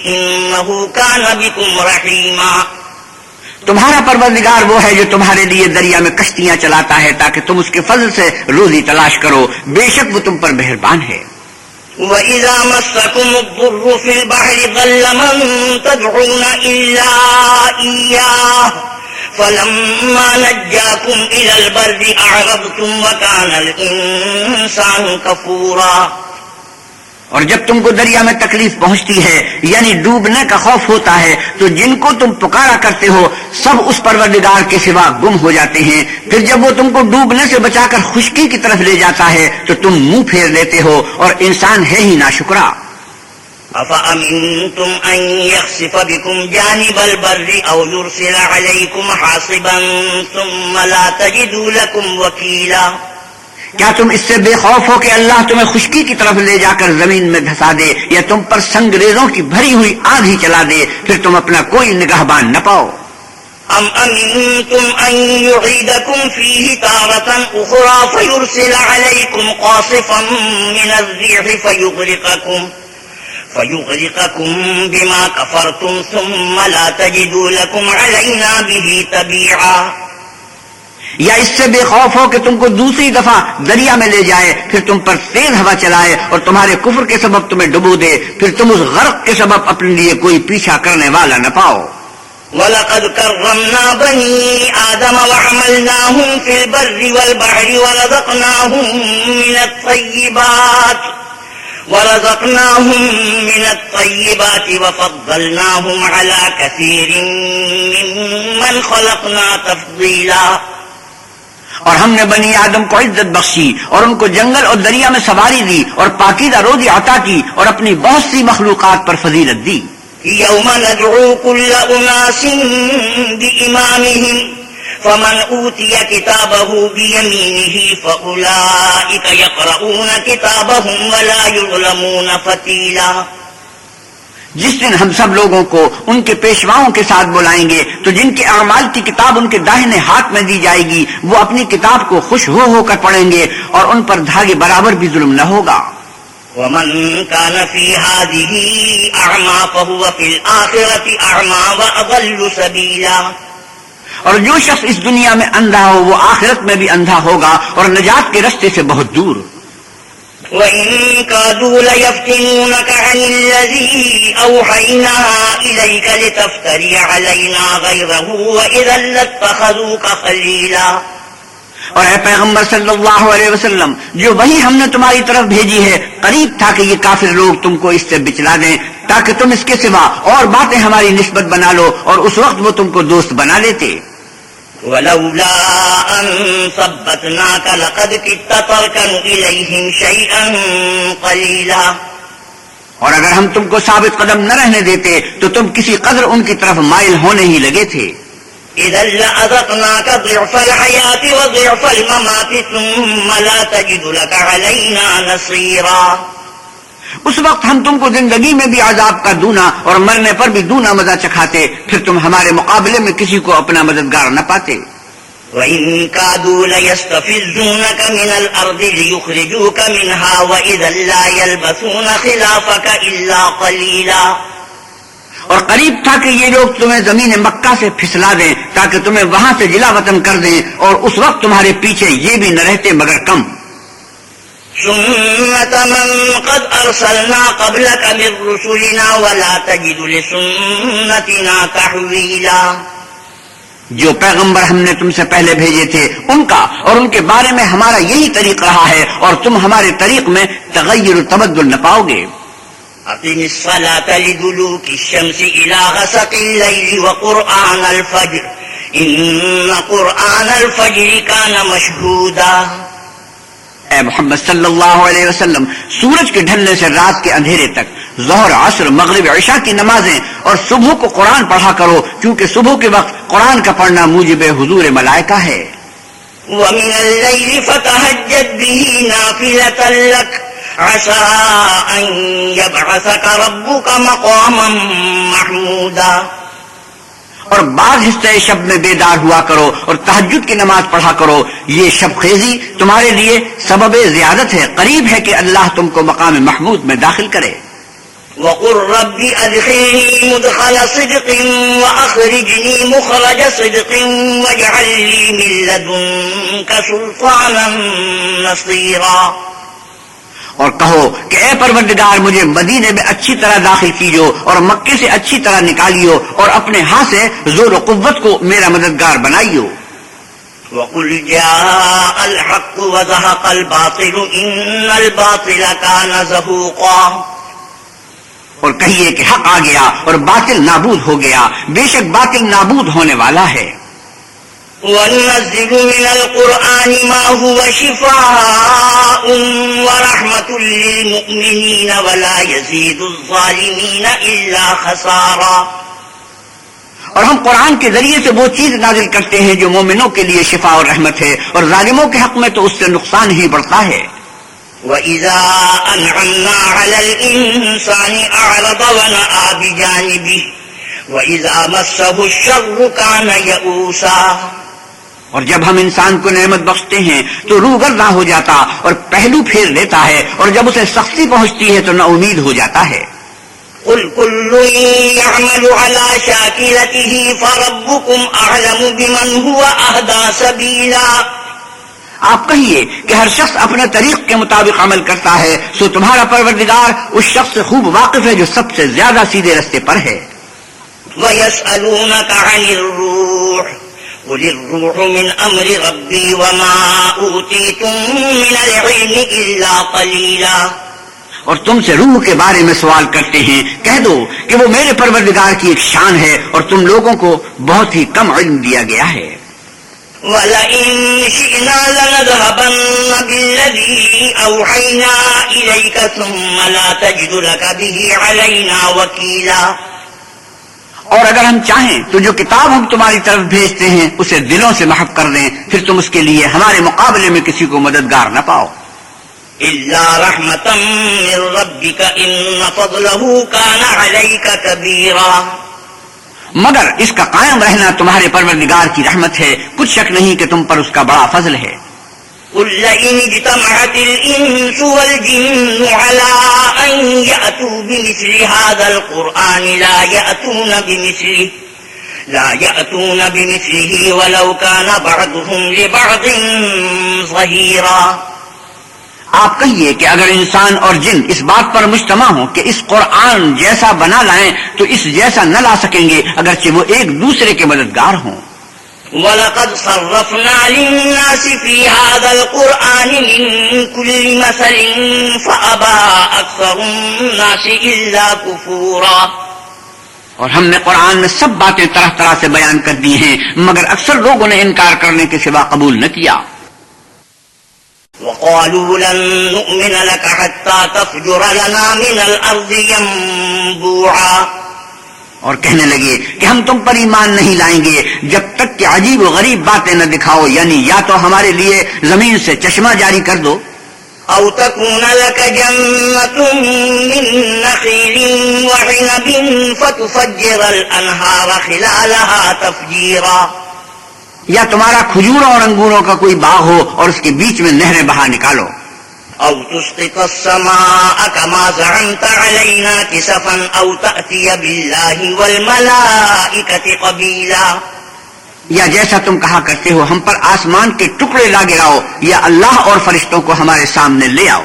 إنه كان بكم رحيما تمہارا پروردگار وہ ہے جو تمہارے لیے دریا میں کشتیاں چلاتا ہے تاکہ تم اس کے فضل سے روزی تلاش کرو۔ بے شک وہ تم پر مہربان ہے۔ وَإِذَا مَسَّكُمُ الضُّرُّ فِي الْبَحْرِ ضَلَّ مَن تَدْعُونَ إِلَّا إِيَّاهُ فَلَمَّا نَجَّاكُمْ إِلَى الْبَرِّ أَعْرَضْتُمْ وَكَانَ الْإِنسَانُ كَفُورًا۔ اور جب تم کو دریا میں تکلیف پہنچتی ہے یعنی ڈوبنے کا خوف ہوتا ہے، تو جن کو تم پکارا کرتے ہو، سب اس پروردگار کے سوا گم ہو جاتے ہیں۔ پھر جب وہ تم کو ڈوبنے سے بچا کر خشکی کی طرف لے جاتا ہے، تو تم منہ پھیر لیتے ہو اور انسان ہے ہی نا شکرا أفأمنتم أن يخسف بكم جانب البر أو يرسل عليكم حاصبا ثم لا تجدوا لكم وكيلا کیا تم اس سے بے خوف ہو کہ اللہ تمہیں خشکی کی طرف لے جا کر زمین میں دھسا دے یا تم پر سنگریزوں کی بھری ہوئی آگ ہی چلا دے پھر تم اپنا کوئی نگاہ بان نہ پاؤ۔ ام امنتم ان يعيدكم فيه تارة اخرى فيرسل عليكم قاصفا من الريح فيغرقكم فيغرقكم بما كفرتم ثم لا تجدوا لكم علينا به تبيعا یا اس سے بے خوف ہو کہ تم کو دوسری دفعہ دریا میں لے جائے پھر تم پر تیز ہوا چلائے اور تمہارے کفر کے سبب تمہیں ڈبو دے پھر تم اس غرق کے سبب اپنے لیے کوئی پیچھا کرنے والا نہ پاؤ۔ وَلَقَدْ كَرَّمْنَا بَنِي آدَمَ وَحَمَلْنَاهُمْ فِي الْبَرِّ وَالْبَحْرِ وَرَزَقْنَاهُم مِّنَ الطَّيِّبَاتِ ورزقناهم من الطيبات وفضلناهم على كثير ممن خلقنا تفضيلا۔ اور ہم نے بنی آدم کو عزت بخشی اور ان کو جنگل اور دریا میں سواری دی اور پاکیزہ روزی عطا کی اور اپنی بہت سی مخلوقات پر فضیلت دی۔ یوم ندعو کل اناس بإمامهم فمن اوتی کتابه بیمینه فأولئک یقرؤون کتابهم ولا یظلمون فتیلا۔ جس دن ہم سب لوگوں کو ان کے پیشواؤں کے ساتھ بلائیں گے تو جن کے اعمال کی کتاب ان کے داہنے ہاتھ میں دی جائے گی وہ اپنی کتاب کو خوش ہو ہو کر پڑھیں گے اور ان پر دھاگے برابر بھی ظلم نہ ہوگا۔ ومن كان في هذه أعمى فهو في الآخرة أعمى وأضل سبيلا اور جو شخص اس دنیا میں اندھا ہو وہ آخرت میں بھی اندھا ہوگا اور نجات کے رستے سے بہت دور۔ وَإِن كَادُوا لَيَفْتِنُونَكَ عَنِ الَّذِي أَوْحَيْنَا إِلَيْكَ لِتَفْتَرِيَ عَلَيْنَا غَيْرَهُ وَإِذًا لَاتَّخَذُوكَ خَلِيلًا۔ اور اے پیغمبر صلی اللہ علیہ وسلم جو وہی ہم نے تمہاری طرف بھیجی ہے قریب تھا کہ یہ کافر لوگ تم کو اس سے بچلا دیں تاکہ تم اس کے سوا اور باتیں ہماری نسبت بنا لو اور اس وقت وہ تم کو دوست بنا لیتے۔ ولولا أن ثبتناك لقد كدت تركن إليهم شيئا قليلا۔ اور اگر ہم تم کو ثابت قدم نہ رہنے دیتے تو تم کسی قدر ان کی طرف مائل ہونے ہی لگے تھے۔ إذا لأذقناك ضعف الحياة وضعف الممات ثم لا تجد لك علينا نصيرا اس وقت ہم تم کو زندگی میں بھی عذاب کا دونا اور مرنے پر بھی دونا مزہ چکھاتے پھر تم ہمارے مقابلے میں کسی کو اپنا مددگار نہ پاتے۔ وَإِن كَادُوا لَيَسْتَفِزُّونَكَ مِنَ الْأَرْضِ لِيُخْرِجُوكَ مِنْهَا وَإِذًا لَا يَلْبَثُونَ خِلَافَكَ إِلَّا قَلِيلًا۔ اور قریب تھا کہ یہ لوگ تمہیں زمین مکہ سے پھسلا دیں تاکہ تمہیں وہاں سے جلا وطن کر دیں اور اس وقت تمہارے پیچھے یہ بھی نہ رہتے مگر کم۔ سنة من قد أرسلنا قبلك من رسلنا ولا تجد لسنتنا تحويلا جو پیغمبر ہم نے تم سے پہلے بھیجے تھے ان کا اور ان کے بارے میں ہمارا یہی طریق رہا ہے اور تم ہمارے طریق میں تغیر و تبدل نہ پاؤ گے۔ أقم الصلاة لدلوك الشمس إلى غسق الليل وقرآن الفجر إن قرآن الفجر كان مشهودا اے محمد صلی اللہ علیہ وسلم، سورج کے ڈھلنے سے رات کے اندھیرے تک، ظہر، عصر، مغرب، عشاء کی نمازیں، اور صبح کو قرآن پڑھا کرو کیونکہ صبح کے وقت قرآن کا پڑھنا موجب حضور ملائکہ ہے۔ ومن الليل فتهجد به نافلة لك، عسى أن يبعثك ربك مقاما محمودا۔ اور بعض حصے شب میں بیدار ہوا کرو اور تحجد کی نماز پڑھا کرو، یہ شب خیزی تمہارے لیے سبب زیادت ہے، قریب ہے کہ اللہ تم کو مقام محمود میں داخل کرے۔ وقل رب أدخلني مدخل صدق وأخرجني مخرج صدق واجعل لي من لدنك سلطانا نصيرا۔ اور کہو کہ اے پروردگار مجھے مدینے میں اچھی طرح داخل کیجو اور مکے سے اچھی طرح نکالیو اور اپنے ہاتھ سے زور و قوت کو میرا مددگار بنائیو۔ وقل جاء الحق وزهق الباطل إن الباطل كان زهوقا۔ اور کہیے کہ حق آ گیا اور باطل نابود ہو گیا۔ بے شک باطل نابود ہونے والا ہے۔ وننزل من القرآن ما هو شفاء ورحمة للمؤمنين ولا يزيد الظالمين إلا خسارا۔ اور ہم قرآن کے ذریعے سے وہ چیز نازل کرتے ہیں جو مومنوں کے لیے شفا اور رحمت ہے اور ظالموں کے حق میں تو اس سے نقصان ہی بڑھتا ہے۔ وَإِذَا أَنْعَمْنَا عَلَى الْإِنسَانِ أَعْرَضَ وَنَآ بِجَانِبِهِ وَإِذَا مَسَّهُ الشَّرُّ كَانَ يَئُوسًا۔ اور جب ہم انسان کو نعمت بخشتے ہیں تو روح گردہ ہو جاتا اور پہلو پھیر لیتا ہے اور جب اسے سختی پہنچتی ہے تو نہ امید ہو جاتا ہے۔ قل كل يعمل على شاكلته فربكم أعلم بمن هو أهدى سبيلا آپ کہیے کہ ہر شخص اپنے طریق کے مطابق عمل کرتا ہے سو تمہارا پروردگار اس شخص سے خوب واقف ہے جو سب سے زیادہ سیدھے رستے پر ہے۔ ويسألونك عن الروح قل الروح من أمر ربي وما أوتيتم من العلم إلا قليلا اور تم سے روح کے بارے میں سوال کرتے ہیں۔ کہہ دو کہ وہ میرے پروردگار کی ایک شان ہے اور تم لوگوں کو بہت ہی کم علم دیا گیا ہے۔ ولئن شئنا لنذهبن بالذي أوحينا إليك ثم لا تجد لك به علينا وكيلا اور اگر ہم چاہیں تو جو کتاب ہم تمہاری طرف بھیجتے ہیں اسے دلوں سے محب کر دیں پھر تم اس کے لیے ہمارے مقابلے میں کسی کو مددگار نہ پاؤ۔ إلا رحمة من ربك إن فضله كان عليك كبيرا۔ مگر اس کا قائم رہنا تمہارے پروردگار کی رحمت ہے۔ کچھ شک نہیں کہ تم پر اس کا بڑا فضل ہے۔ قل لئن اجتمعت الإنس والجن على أن يأتوا بمثل هذا القرآن لا يأتون بمثله، لا يأتون بمثله ولو كان بعضهم لبعض ظهيرا۔ آپ کہیے کہ اگر انسان اور جن اس بات پر مجتمع ہوں کہ اس قرآن جیسا بنا لائیں تو اس جیسا نہ لا سکیں گے، اگرچہ وہ ایک دوسرے کے مددگار ہوں۔ وَلَقَدْ صَرَّفْنَا لِلنَّاسِ فِي هَذَا الْقُرْآنِ مِن كُلِّ مَثَلٍ فَأَبَى أَكْثَرُ النَّاسِ إِلَّا كُفُورًا. اور ہم نے قرآن میں سب باتیں طرح طرح سے بیان کر دی ہیں مگر اکثر لوگوں نے انکار کرنے کے سوا قبول نہ کیا۔ وقالوا لن نؤمن لك حتى تفجر لنا من الأرض ينبوعا. اور کہنے لگے کہ ہم تم پر ایمان نہیں لائیں گے جب تک کہ عجیب و غریب باتیں نہ دکھاؤ یعنی یا تو ہمارے لیے زمین سے چشمہ جاری کر دو۔ أو تكون لك جنة من نخيل وعنب فتفجر الأنهار خلالها تفجيرا۔ یا تمہارا کھجوروں اور انگوروں کا کوئی باغ ہو اور اس کے بیچ میں نہریں بہا نکالو۔ أو تسقط السماء كما زعمت علينا كسفا أو تأتي بالله والملائكة قبيلا. یا جیسا تم کہا کرتے ہو ہم پر آسمان کے ٹکڑے لا گراؤ یا اللہ اور فرشتوں کو ہمارے سامنے لے آؤ۔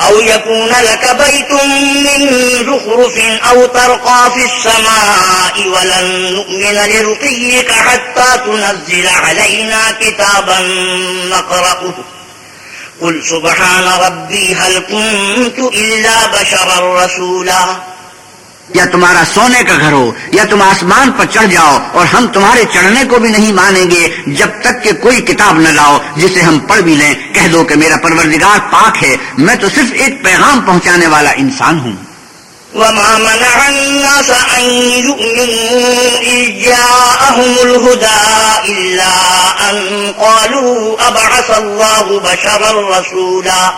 أو يكون لك بيت من زخرف أو ترقى في السماء ولن نؤمن لرقيك حتى تنزل علينا كتابا نقرأه. قل سبحان ربی هل كنت الا بشرا رسولا. یا تمہارا سونے کا گھر ہو، یا تم آسمان پر چڑھ جاؤ، اور ہم تمہارے چڑھنے کو بھی نہیں مانیں گے جب تک کہ کوئی کتاب نہ لاؤ، جسے ہم پڑھ بھی لیں۔ کہہ دو کہ میرا پروردگار پاک ہے، میں تو صرف ایک پیغام پہنچانے والا انسان ہوں۔ وما منع الناس أن يؤمنوا إذ جاءهم الهدى إلا أن قالوا أبعث الله بشرا رسولا۔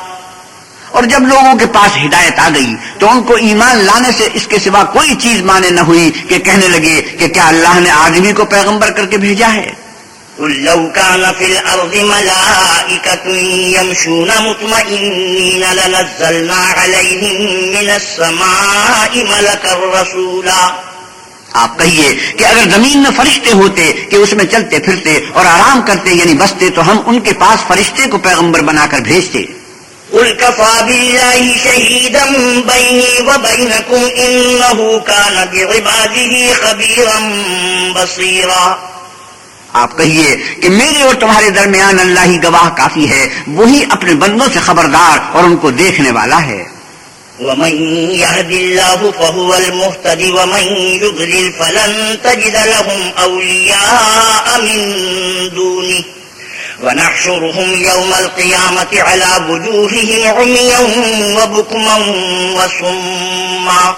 اور جب لوگوں کے پاس ہدایت آ گئی تو ان کو ایمان لانے سے اس کے سوا کوئی چیز مانے نہ ہوئی کہ کہنے لگے کہ کیا اللہ نے آدمی کو پیغمبر کر کے بھیجا ہے۔ قل لو كان في الأرض ملائكة يمشون مطمئنين لنزلنا عليهم من السماء ملكا رسولا. آپ کہیے کہ اگر زمین میں فرشتے ہوتے کہ اس میں چلتے پھرتے اور آرام کرتے یعنی بستے تو ہم ان کے پاس فرشتے کو پیغمبر بنا کر بھیجتے۔ قل كفى بالله شهيدا بيني وبينكم إنه كان بعباده خبيرا بصيرا آپ کہیے کہ میرے اور تمہارے درمیان اللہ ہی گواہ کافی ہے، وہی اپنے بندوں سے خبردار اور ان کو دیکھنے والا ہے۔ ومن يهد الله فهو المهتد ومن يضلل فلن تجد لهم أولياء من دونه ونحشرهم يوم القيامة على وجوههم عميا وبكما وصما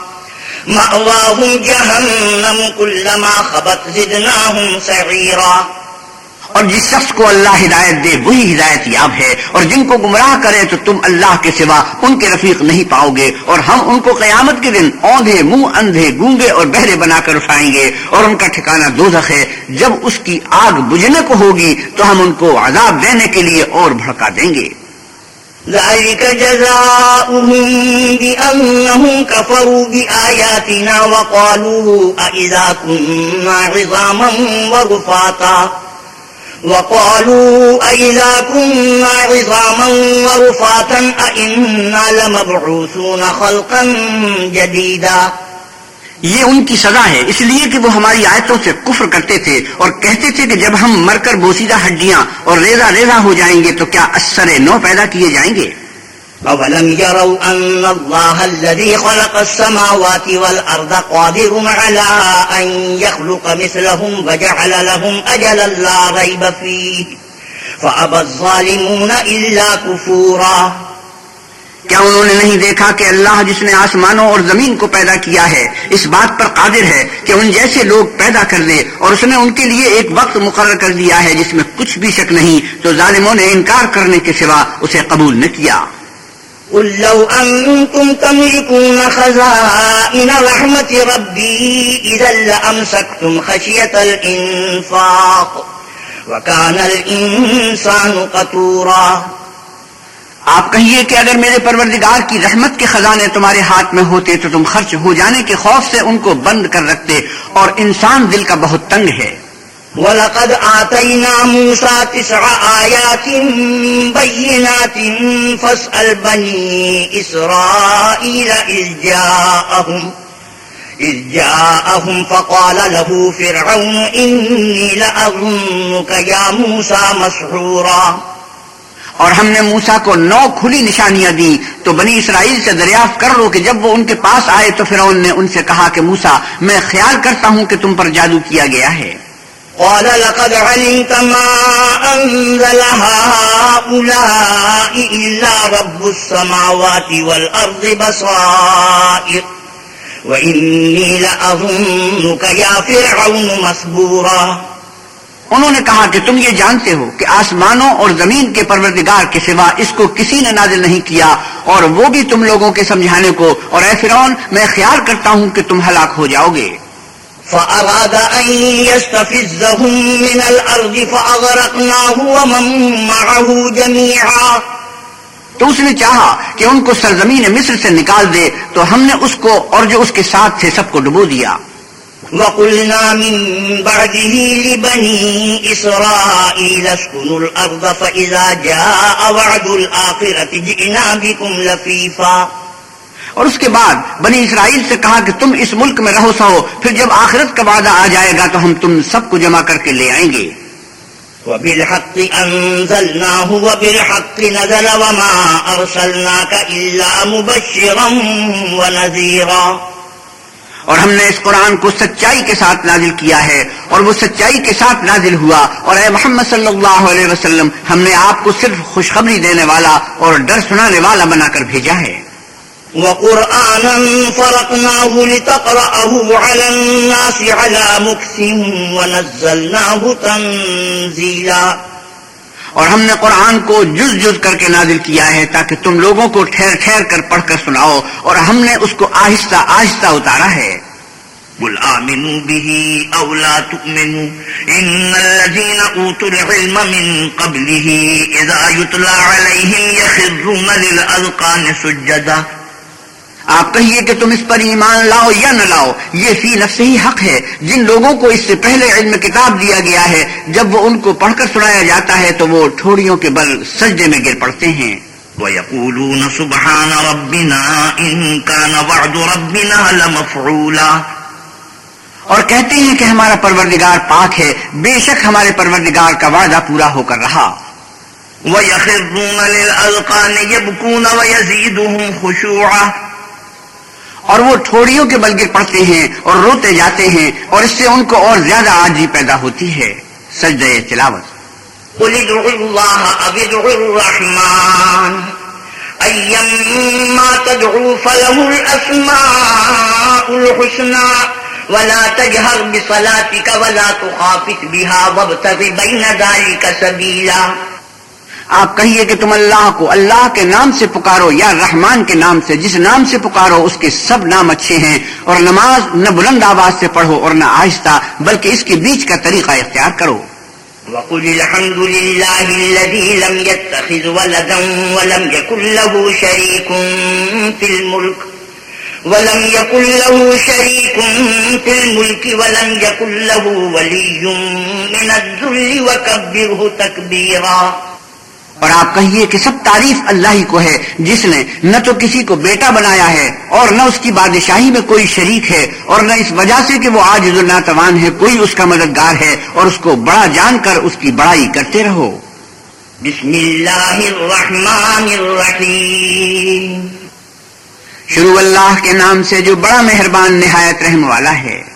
مأواهم جهنم كلما خبت زدناهم سعيرا. اور جس شخص کو اللہ ہدایت دے، وہی ہدایت یاب ہے۔ اور جن کو گمراہ کرے تو تم اللہ کے سوا ان کے رفیق نہیں پاؤ گے۔ اور ہم ان کو قیامت کے دن اوندھے، منہ اندھے، گونگے اور بہرے بنا کر اٹھائیں گے۔ اور ان کا ٹھکانہ دوزخ ہے۔ جب اس کی آگ بجھنے کو ہوگی تو ہم ان کو عذاب دینے کے لیے اور بھڑکا دیں گے۔ ذلك جزاؤهم بأنهم كفروا بآياتنا وقالوا أئذا كنا عظاما ورفاتا وقالوا أئذا كنا عظاما ورفاتا أئنا لمبعوثون خلقا جديدا یہ ان کی سزا ہے۔ اس لیے کہ وہ ہماری آیتوں سے کفر کرتے تھے اور کہتے تھے کہ جب ہم مر کر بوسیدہ ہڈیاں اور ریزہ ریزہ ہو جائیں گے تو کیا اثر نو پیدا کیے جائیں گے؟ أولم يروا أن الله الذي خلق السماوات والأرض قادر على أن يخلق مثلهم وجعل لهم أجلا لا ريب فيه فأبى الظالمون إلا كفورا۔ کیا انہوں نے نہیں دیکھا کہ اللہ جس نے آسمانوں اور زمین کو پیدا کیا ہے، اس بات پر قادر ہے کہ ان جیسے لوگ پیدا کر دے اور اس نے ان کے لیے ایک وقت مقرر کر دیا ہے جس میں کچھ بھی شک نہیں، تو ظالموں نے انکار کرنے کے سوا اسے قبول نہ کیا۔ قل لو أنتم تملكون خزائن رحمة ربي إذا لأمسكتم خشية الإنفاق وكان الإنسان قطورا آپ کہیے کہ اگر میرے پروردگار کی رحمت کے خزانے تمہارے ہاتھ میں ہوتے تو تم خرچ ہو جانے کے خوف سے ان کو بند کر رکھتے اور انسان دل کا بہت تنگ ہے۔ وَلَقَدْ آتَيْنَا مُوسَى تِسْعَ آيَاتٍ بَيِّنَاتٍ فَاسْأَلْ بَنِي إِسْرَائِيلَ إِذْ جَاءَهُمْ إِذْ جَاءَهُمْ فَقَالَ لَهُ فِرْعَوْنُ إِنِّي لَأَظُنُّكَ يَا مُوسَى مَسْحُورًا۔ اور ہم نے موسا کو نو کھلی نشانیاں دی تو بنی اسرائیل سے دریافت کر لو کہ جب وہ ان کے پاس آئے تو فرعون نے ان سے کہا کہ موسا میں خیال کرتا ہوں کہ تم پر جادو کیا گیا ہے۔ قال لقد علمت ما أنزل هؤلاء إلا رب السماوات والأرض بصائر، وإني لأظنك يا فرعون مسبورا انہوں نے کہا کہ تم یہ جانتے ہو کہ آسمانوں اور زمین کے پروردگار کے سوا اس کو کسی نے نازل نہیں کیا اور وہ بھی تم لوگوں کے سمجھانے کو۔ اور اے فرعون میں خیال کرتا ہوں کہ تم ہلاک ہو جاؤ گے فأراد أن يستفزهم من الأرض فأغرقناه ومن معه جميعا۔ تو اس نے چاہا کہ ان کو سرزمین مصر سے نکال دے تو ہم نے اس کو اور جو اس کے ساتھ تھے سب کو ڈبو دیا۔ وقلنا من بعده لبني إسرائيل اسكنوا الأرض فإذا جاء وعد الآخرة جئنا بكم لفيفا۔ اور اس کے بعد بنی اسرائیل سے کہا کہ تم اس ملک میں رہو سہو، پھر جب آخرت کا وعدہ آ جائے گا تو ہم تم سب کو جمع کر کے لے آئیں گے۔ وبالحق أنزلناه وبالحق نزل وما أرسلناك إلا مبشرا ونذيرا۔ اور ہم نے اس قرآن کو سچائی کے ساتھ نازل کیا ہے اور وہ سچائی کے ساتھ نازل ہوا اور اے محمد صلی اللہ علیہ وسلم، ہم نے آپ کو صرف خوشخبری دینے والا اور ڈر سنانے والا بنا کر بھیجا ہے۔ وقرآنا فرقناه لتقرأه على الناس على مكس ونزلناه تنزيلا۔ اور ہم نے قرآن کو جز جز کر کے نازل کیا ہے تاکہ تم لوگوں کو ٹھہر ٹھہر کر پڑھ کر سناؤ اور ہم نے اس کو آہستہ آہستہ اتارا ہے۔ قل آمنوا به أو لا تؤمنوا إن الذين أوتوا العلم من قبله إذا يتلى عليهم يخرون للأذقان سجدا آپ کہیے کہ تم اس پر ایمان لاؤ یا نہ لاؤ یہ فی نفس ہی حق ہے۔ جن لوگوں کو اس سے پہلے علم کتاب دیا گیا ہے جب وہ ان کو پڑھ کر سنایا جاتا ہے تو وہ ٹھوڑیوں کے بل سجدے میں گر پڑتے ہیں۔ وَيَقُولُونَ سُبْحَانَ رَبِّنَا إِن كَانَ وَعْدُ رَبِّنَا لَمَفْعُولًا۔ اور کہتے ہیں کہ ہمارا پروردگار پاک ہے بے شک ہمارے پروردگار کا وعدہ پورا ہو کر رہا۔ وَيَخِرُّونَ لِلْأَذْقَانِ يَبْكُونَ وَيَزِيدُهُمْ خُشُوعًا۔ اور وہ ٹھوڑیوں کے بل گر پڑتے ہیں اور روتے جاتے ہیں اور اس سے ان کو اور زیادہ آجی پیدا ہوتی ہے۔ سجدہ تلاوت۔ قل ادعوا الله أو ادعوا الرحمن۔ أيما تدعوا فله الأسماء الحسنى ولا تجهر بصلاتك ولا تخافت بها وابتغ بين ذلك سبيلا آپ کہیے کہ تم اللہ کو اللہ کے نام سے پکارو یا رحمان کے نام سے، جس نام سے پکارو اس کے سب نام اچھے ہیں۔ اور نماز نہ بلند آواز سے پڑھو اور نہ آہستہ، بلکہ اس کے بیچ کا طریقہ اختیار کرو۔ وقل الحمد لله الذي لم يتخذ ولدا ولم يكن له شريك في الملك، ولم يكن له شريك في الملك، ولم يكن له ولي من الذل وكبره تكبيرا۔ اور آپ کہیے کہ سب تعریف اللہ ہی کو ہے، جس نے نہ تو کسی کو بیٹا بنایا ہے اور نہ اس کی بادشاہی میں کوئی شریک ہے اور نہ اس وجہ سے کہ وہ آج ناتوان ہے، کوئی اس کا مددگار ہے اور اس کو بڑا جان کر اس کی بڑائی کرتے رہو۔ بسم اللہ الرحمن الرحیم۔ شروع اللہ کے نام سے جو بڑا مہربان نہایت رحم والا ہے۔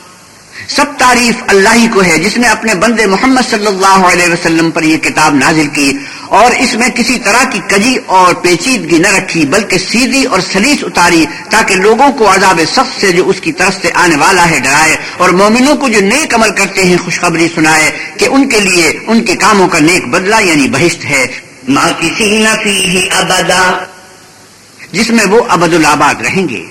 سب تعریف اللہ ہی کو ہے جس نے اپنے بندے محمد صلی اللہ علیہ وسلم پر یہ کتاب نازل کی اور اس میں کسی طرح کی کجی اور پیچیدگی نہ رکھی بلکہ سیدھی اور سلیس اتاری تاکہ لوگوں کو عذاب سخت سے جو اس کی طرف سے آنے والا ہے ڈرائے اور مومنوں کو جو نیک عمل کرتے ہیں خوشخبری سنائے کہ ان کے لیے ان کے کاموں کا نیک بدلہ یعنی بہشت ہے۔ ابدا۔ جس میں وہ ابد الآباد رہیں گے۔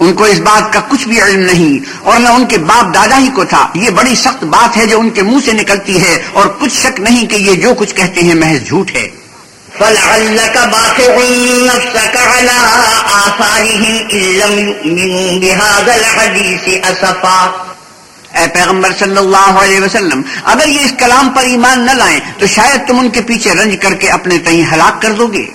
ان کو اس بات کا کچھ بھی علم نہیں اور نہ ان کے باپ دادا ہی کو تھا۔ یہ بڑی سخت بات ہے جو ان کے منہ سے نکلتی ہے اور کچھ شک نہیں کہ یہ جو کچھ کہتے ہیں محض جھوٹ ہے۔ فلعلك باخع نفسك على آثارهم إن لم يؤمنوا بهذا الحديث أسفا۔ اے پیغمبر صلی اللہ علیہ وسلم اگر یہ اس کلام پر ایمان نہ لائیں تو شاید تم ان کے پیچھے رنج کر کے اپنے تئیں ہلاک کر دو گے۔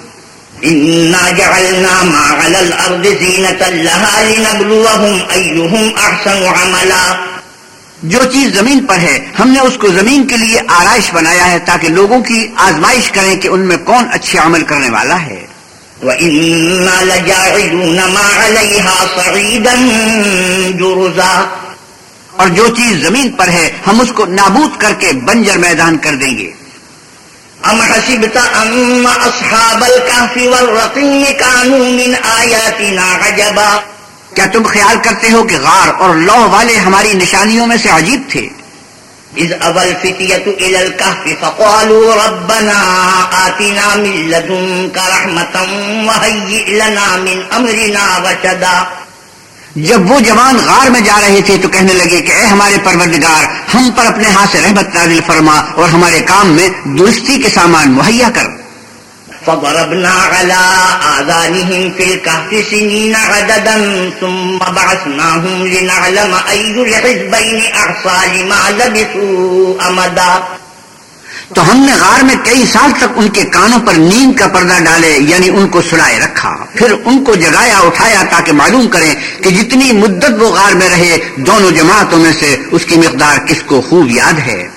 إنا جعلنا ما على الأرض زينة لها لنبلوهم أيهم أحسن عملا۔ جو چیز زمین پر ہے ہم نے اس کو زمین کے لیے آرائش بنایا ہے تاکہ لوگوں کی آزمائش کریں کہ ان میں کون اچھے عمل کرنے والا ہے۔ اور جو چیز زمین پر ہے ہم اس کو نابود کر کے بنجر میدان کر دیں گے۔ ام حسبت ان اصحاب الكهف والرقيم كانوا من آياتنا عجبا؟ کیا تم خیال کرتے ہو کہ غار اور لو والے ہماری نشانیوں میں سے عجیب تھے؟ اذ اول فتیت الى الكهف فقالوا ربنا آتنا من لدنك رحمتا وهيئ لنا من امرنا رشدا. جب وہ جوان غار میں جا رہے تھے تو کہنے لگے کہ اے ہمارے پروردگار، ہم پر اپنے ہاتھ سے رحمت نازل فرما اور ہمارے کام میں درستی کے سامان مہیا کر۔ فضربنا على آذانهم في الكهف سنين عددا ثم بعثناهم لنعلم أي الحزبين أحصى لما لبثوا أمدا۔ تو ہم نے غار میں کئی سال تک ان کے کانوں پر نیند کا پردہ ڈالے یعنی ان کو سلائے رکھا۔ پھر ان کو جگایا، اٹھایا تاکہ معلوم کریں کہ جتنی مدت وہ غار میں رہے، دونوں جماعتوں میں سے اس کی مقدار کس کو خوب یاد ہے۔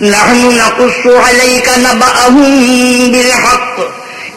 نحن نقص عليك نبأهم بالحق.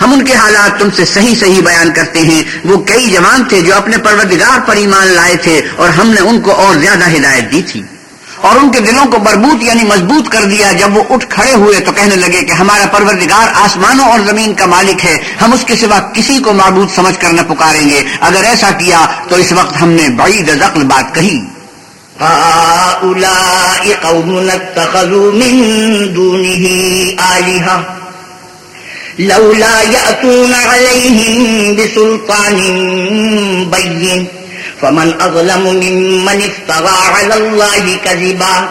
ہم ان کے حالات تم سے صحیح صحیح بیان کرتے ہیں۔ وہ کئی جوان تھے جو اپنے پروردگار پر ایمان لائے تھے اور ہم نے ان کو اور زیادہ ہدایت دی تھی۔ اور ان کے دلوں کو بربوط یعنی مضبوط کر دیا۔ جب وہ اٹھ کھڑے ہوئے تو کہنے لگے کہ ہمارا پروردگار آسمانوں اور زمین کا مالک ہے۔ ہم اس کے سوا کسی کو معبود سمجھ کر نہ پکاریں گے۔ اگر ایسا کیا تو اس وقت ہم نے بڑی دزقل بات کہی۔ لولا يأتون عليهم بسلطان بين فمن أظلم ممن افترى على الله كذبا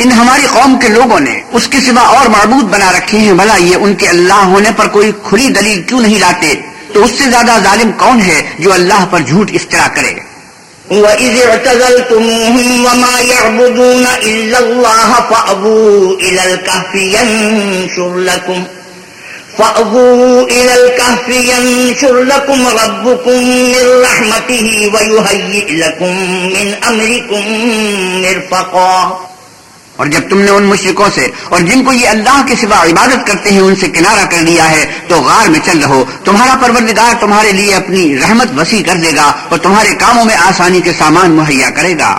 ان ہماری قوم کے لوگوں نے اس کے سوا اور معبود بنا رکھے ہیں بھلا یہ ان کے اللہ ہونے پر کوئی کھلی دلیل کیوں نہیں لاتے؟ تو اس سے زیادہ ظالم کون ہے جو اللہ پر جھوٹ افطرا کرے؟ وَإِذِ اعْتَزَلْتُمُوهُمْ وَمَا يَعْبُدُونَ إِلَّا اللَّهَ فَأَبُوا إِلَى الْكَهْفِ يَنشُرْ لَكُمْ فأبوا إلى الكهف ينشر لكم ربكم من رحمته ويهيئ لكم من أمركم مرفقا. اور جب تم نے ان مشرکوں سے اور جن کو یہ اللہ کے سوا عبادت کرتے ہیں ان سے کنارہ کر لیا ہے تو غار میں چل رہو، تمہارا پروردگار تمہارے لیے اپنی رحمت وسیع کر دے گا اور تمہارے کاموں میں آسانی کے سامان مہیا کرے گا۔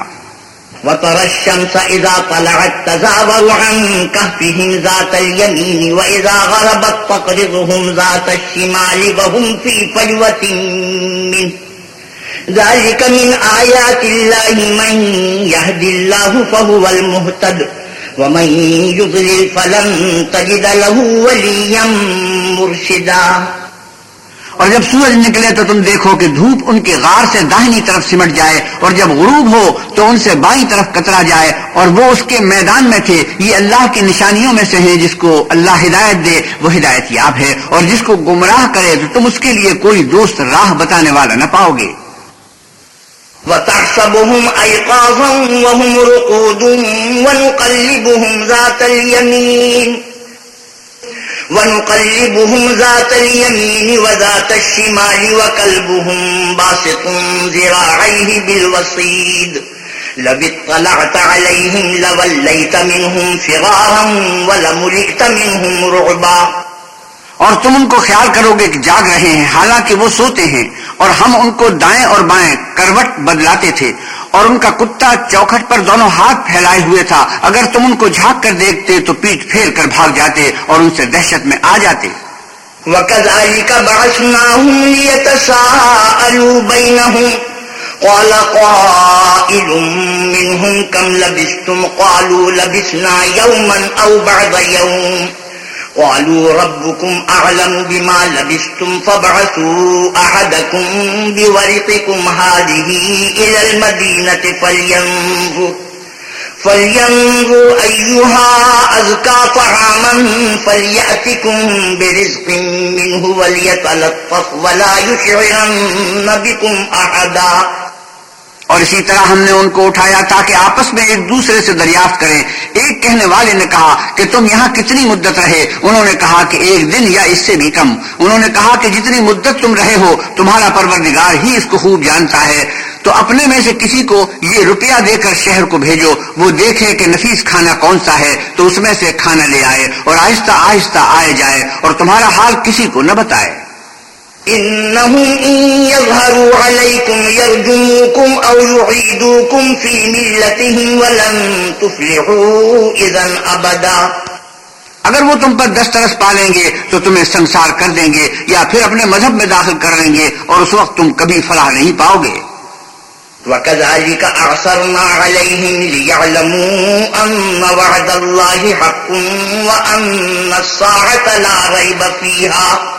وترى الشمس إذا طلعت تزاور عن كهفهم ذات اليمين وإذا غربت تقرضهم ذات الشمال وهم في فجوة منه. ذلك من آيات الله من يهد الله فهو المهتد ومن يضلل فلن تجد له وليا مرشدا. اور جب سورج نکلے تو تم دیکھو کہ دھوپ ان کے غار سے داہنی طرف سمٹ جائے، اور جب غروب ہو تو ان سے بائیں طرف کترا جائے، اور وہ اس کے میدان میں تھے۔ یہ اللہ کی نشانیوں میں سے ہیں، جس کو اللہ ہدایت دے، وہ ہدایت یاب ہے۔ اور جس کو گمراہ کرے تو تم اس کے لیے کوئی دوست راہ بتانے والا نہ پاؤ گے۔ وتحسبهم أيقاظا وهم رقود ونقلبهم ذات اليمين ونقلبهم ذات اليمين وذات الشمال وكلبهم باسط ذراعيه بالوصيد. لو اطلعت عليهم، لوليت منهم فرارا ولملئت منهم رعبا. اور تم ان کو خیال کرو گے کہ جاگ رہے ہیں، حالانکہ وہ سوتے ہیں اور ہم ان کو دائیں اور بائیں کروٹ بدلاتے تھے اور ان کا کتا چوکھٹ پر دونوں ہاتھ پھیلائے ہوئے تھا۔ اگر تم ان کو جھانک کر دیکھتے تو پیٹ پھیر کر بھاگ جاتے اور ان سے دہشت میں آ جاتے۔ وَكَذَلِكَ بَعَثْنَاهُمْ لِيَتَسَاءَلُوا بَيْنَهُمْ۔ قَالَ قَائِلٌ مِّنْهُمْ كَمْ لَبِثْتُمْ؟ قَالُوا لَبِثْنَا يَوْمًا أَوْ بَعْضَ يَوْمٍ۔ قالوا ربكم أعلم بما لبستم فابعثوا أحدكم بورقكم هذه إلى المدينة فلينظر فلينظر أيها أذكى طعاما فليأتكم برزق منه وليتلطف ولا يشعرن بكم أحدا اور اسی طرح ہم نے ان کو اٹھایا تاکہ آپس میں ایک دوسرے سے دریافت کریں۔ ایک کہنے والے نے کہا کہ تم یہاں کتنی مدت رہے؟ انہوں نے کہا کہ ایک دن یا اس سے بھی کم۔ انہوں نے کہا کہ جتنی مدت تم رہے ہو، تمہارا پروردگار ہی اس کو خوب جانتا ہے۔ تو اپنے میں سے کسی کو یہ روپیہ دے کر شہر کو بھیجو۔ وہ دیکھے کہ نفیس کھانا کون سا ہے، تو اس میں سے کھانا لے آئے اور آہستہ آہستہ آئے جائے اور تمہارا حال کسی کو نہ بتائے۔ إنهم إن يظهروا عليكم يرجموكم أو يعيدوكم في ملتهم ولن تفلحوا إذا أبدا۔ اگر وہ تم پر دسترس پالیں گے، تو تمہیں سنسار کر دیں گے، یا پھر اپنے مذہب میں داخل کر لیں گے، اور اس وقت تم کبھی فلاح نہیں پاؤ گے۔ وكذلك أعصرنا عليهم ليعلموا أن وعد الله حق وأن الساعة لا ريب فيها۔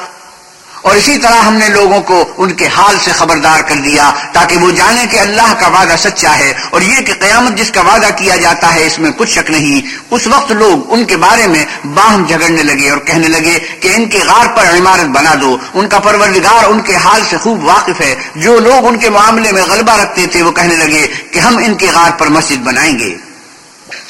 اور اسی طرح ہم نے لوگوں کو ان کے حال سے خبردار کر دیا تاکہ وہ جانیں کہ اللہ کا وعدہ سچا ہے اور یہ کہ قیامت جس کا وعدہ کیا جاتا ہے اس میں کچھ شک نہیں۔ اس وقت لوگ ان کے بارے میں باہم جھگڑنے لگے اور کہنے لگے کہ ان کے غار پر عمارت بنا دو۔ ان کا پروردگار ان کے حال سے خوب واقف ہے۔ جو لوگ ان کے معاملے میں غلبہ رکھتے تھے وہ کہنے لگے کہ ہم ان کے غار پر مسجد بنائیں گے۔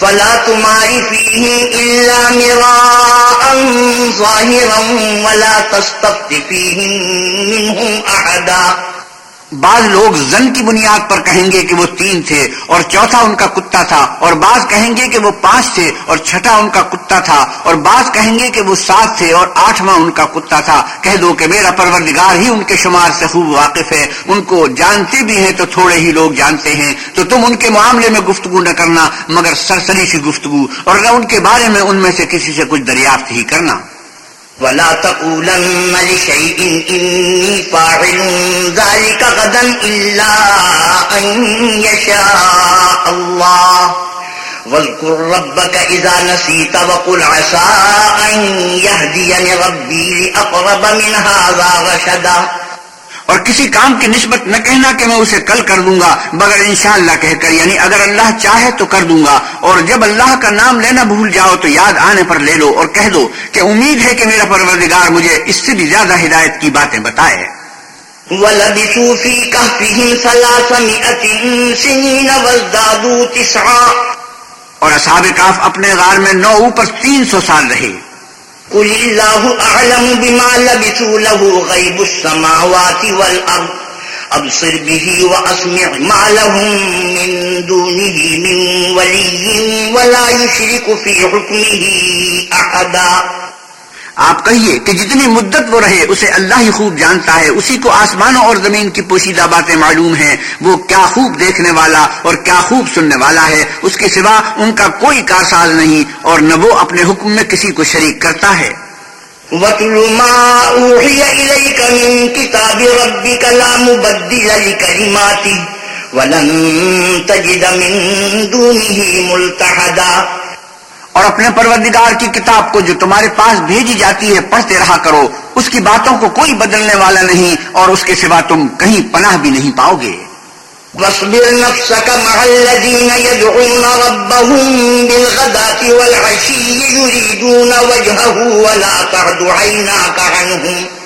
فلا تمار فيهم إلا مراء ظاهرا ولا تستفت فيهم منهم أحدا بعض لوگ زن کی بنیاد پر کہیں گے کہ وہ تین تھے اور چوتھا ان کا کتا تھا اور بعض کہیں گے کہ وہ پانچ تھے اور چھٹا ان کا کتا تھا اور بعض کہیں گے کہ وہ سات تھے اور آٹھواں ان کا کتا تھا۔ کہہ دو کہ میرا پروردگار ہی ان کے شمار سے خوب واقف ہے۔ ان کو جانتے بھی ہیں تو تھوڑے ہی لوگ جانتے ہیں۔ تو تم ان کے معاملے میں گفتگو نہ کرنا مگر سرسری سی گفتگو اور نہ ان کے بارے میں ان میں سے کسی سے کچھ دریافت ہی کرنا۔ ولا تقولن لشيء إني فاعل ذلك غدا إلا أن يشاء الله. واذكر ربك إذا نسيت وقل عسى أن يهديني ربي لأقرب من هذا رشدا. اور کسی کام کی نسبت نہ کہنا کہ میں اسے کل کر دوں گا مگر انشاءاللہ کہہ کر یعنی اگر اللہ چاہے تو کر دوں گا۔ اور جب اللہ کا نام لینا بھول جاؤ تو یاد آنے پر لے لو اور کہہ دو کہ امید ہے کہ میرا پروردگار مجھے اس سے بھی زیادہ ہدایت کی باتیں بتائے۔ وَلَبِثُوا فِي كَهْفِهِمْ ثَلَاثَمِئَةٍ سِنِينَ وَازْدَادُوا تِسْعًا۔ اور اصحاب کاف اپنے غار میں نو اوپر تین سو سال رہے۔ قل الله أعلم بما لبثوا له غيب السماوات والأرض. أبصر به وأسمع ما لهم من دونه من ولي ولا يشرك في حكمه أحدا. آپ کہیے کہ جتنی مدت وہ رہے، اسے اللہ ہی خوب جانتا ہے، اسی کو آسمانوں اور زمین کی پوشیدہ باتیں معلوم ہیں۔ وہ کیا خوب دیکھنے والا اور کیا خوب سننے والا ہے۔ اس کے سوا ان کا کوئی کارساز نہیں اور نہ وہ اپنے حکم میں کسی کو شریک کرتا ہے۔ وَاتْلُ مَا أُوحِيَ إِلَيْكَ مِن كِتَابِ رَبِّكَ لَا مُبَدِّلَ لِكَلِمَاتِهِ وَلَن تَجِدَ مِن دُونِهِ مُلْتَحَدًا۔ اور اپنے پروردگار کی کتاب کو جو تمہارے پاس بھیجی جاتی ہے، پڑھتے رہا کرو۔ اس کی باتوں کو کوئی بدلنے والا نہیں اور اس کے سوا تم کہیں پناہ بھی نہیں پاؤ گے۔ واصبر نفسك مع الذين يدعون ربهم بالغداة والعشي يريدون وجهه ولا تعد عيناك عنهم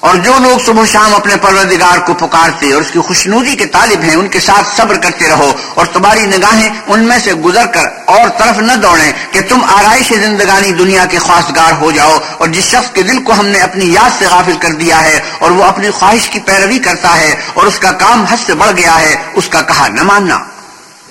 اور جو لوگ صبح شام اپنے پروردگار کو پکارتے اور اس کی خوشنودی کے طالب ہیں، ان کے ساتھ صبر کرتے رہو اور تمہاری نگاہیں ان میں سے گزر کر اور طرف نہ دوڑیں کہ تم آرائش زندگانی دنیا کے خواستگار ہو جاؤ اور جس شخص کے دل کو ہم نے اپنی یاد سے غافل کر دیا ہے اور وہ اپنی خواہش کی پیروی کرتا ہے اور اس کا کام حد سے بڑھ گیا ہے، اس کا کہا نہ ماننا۔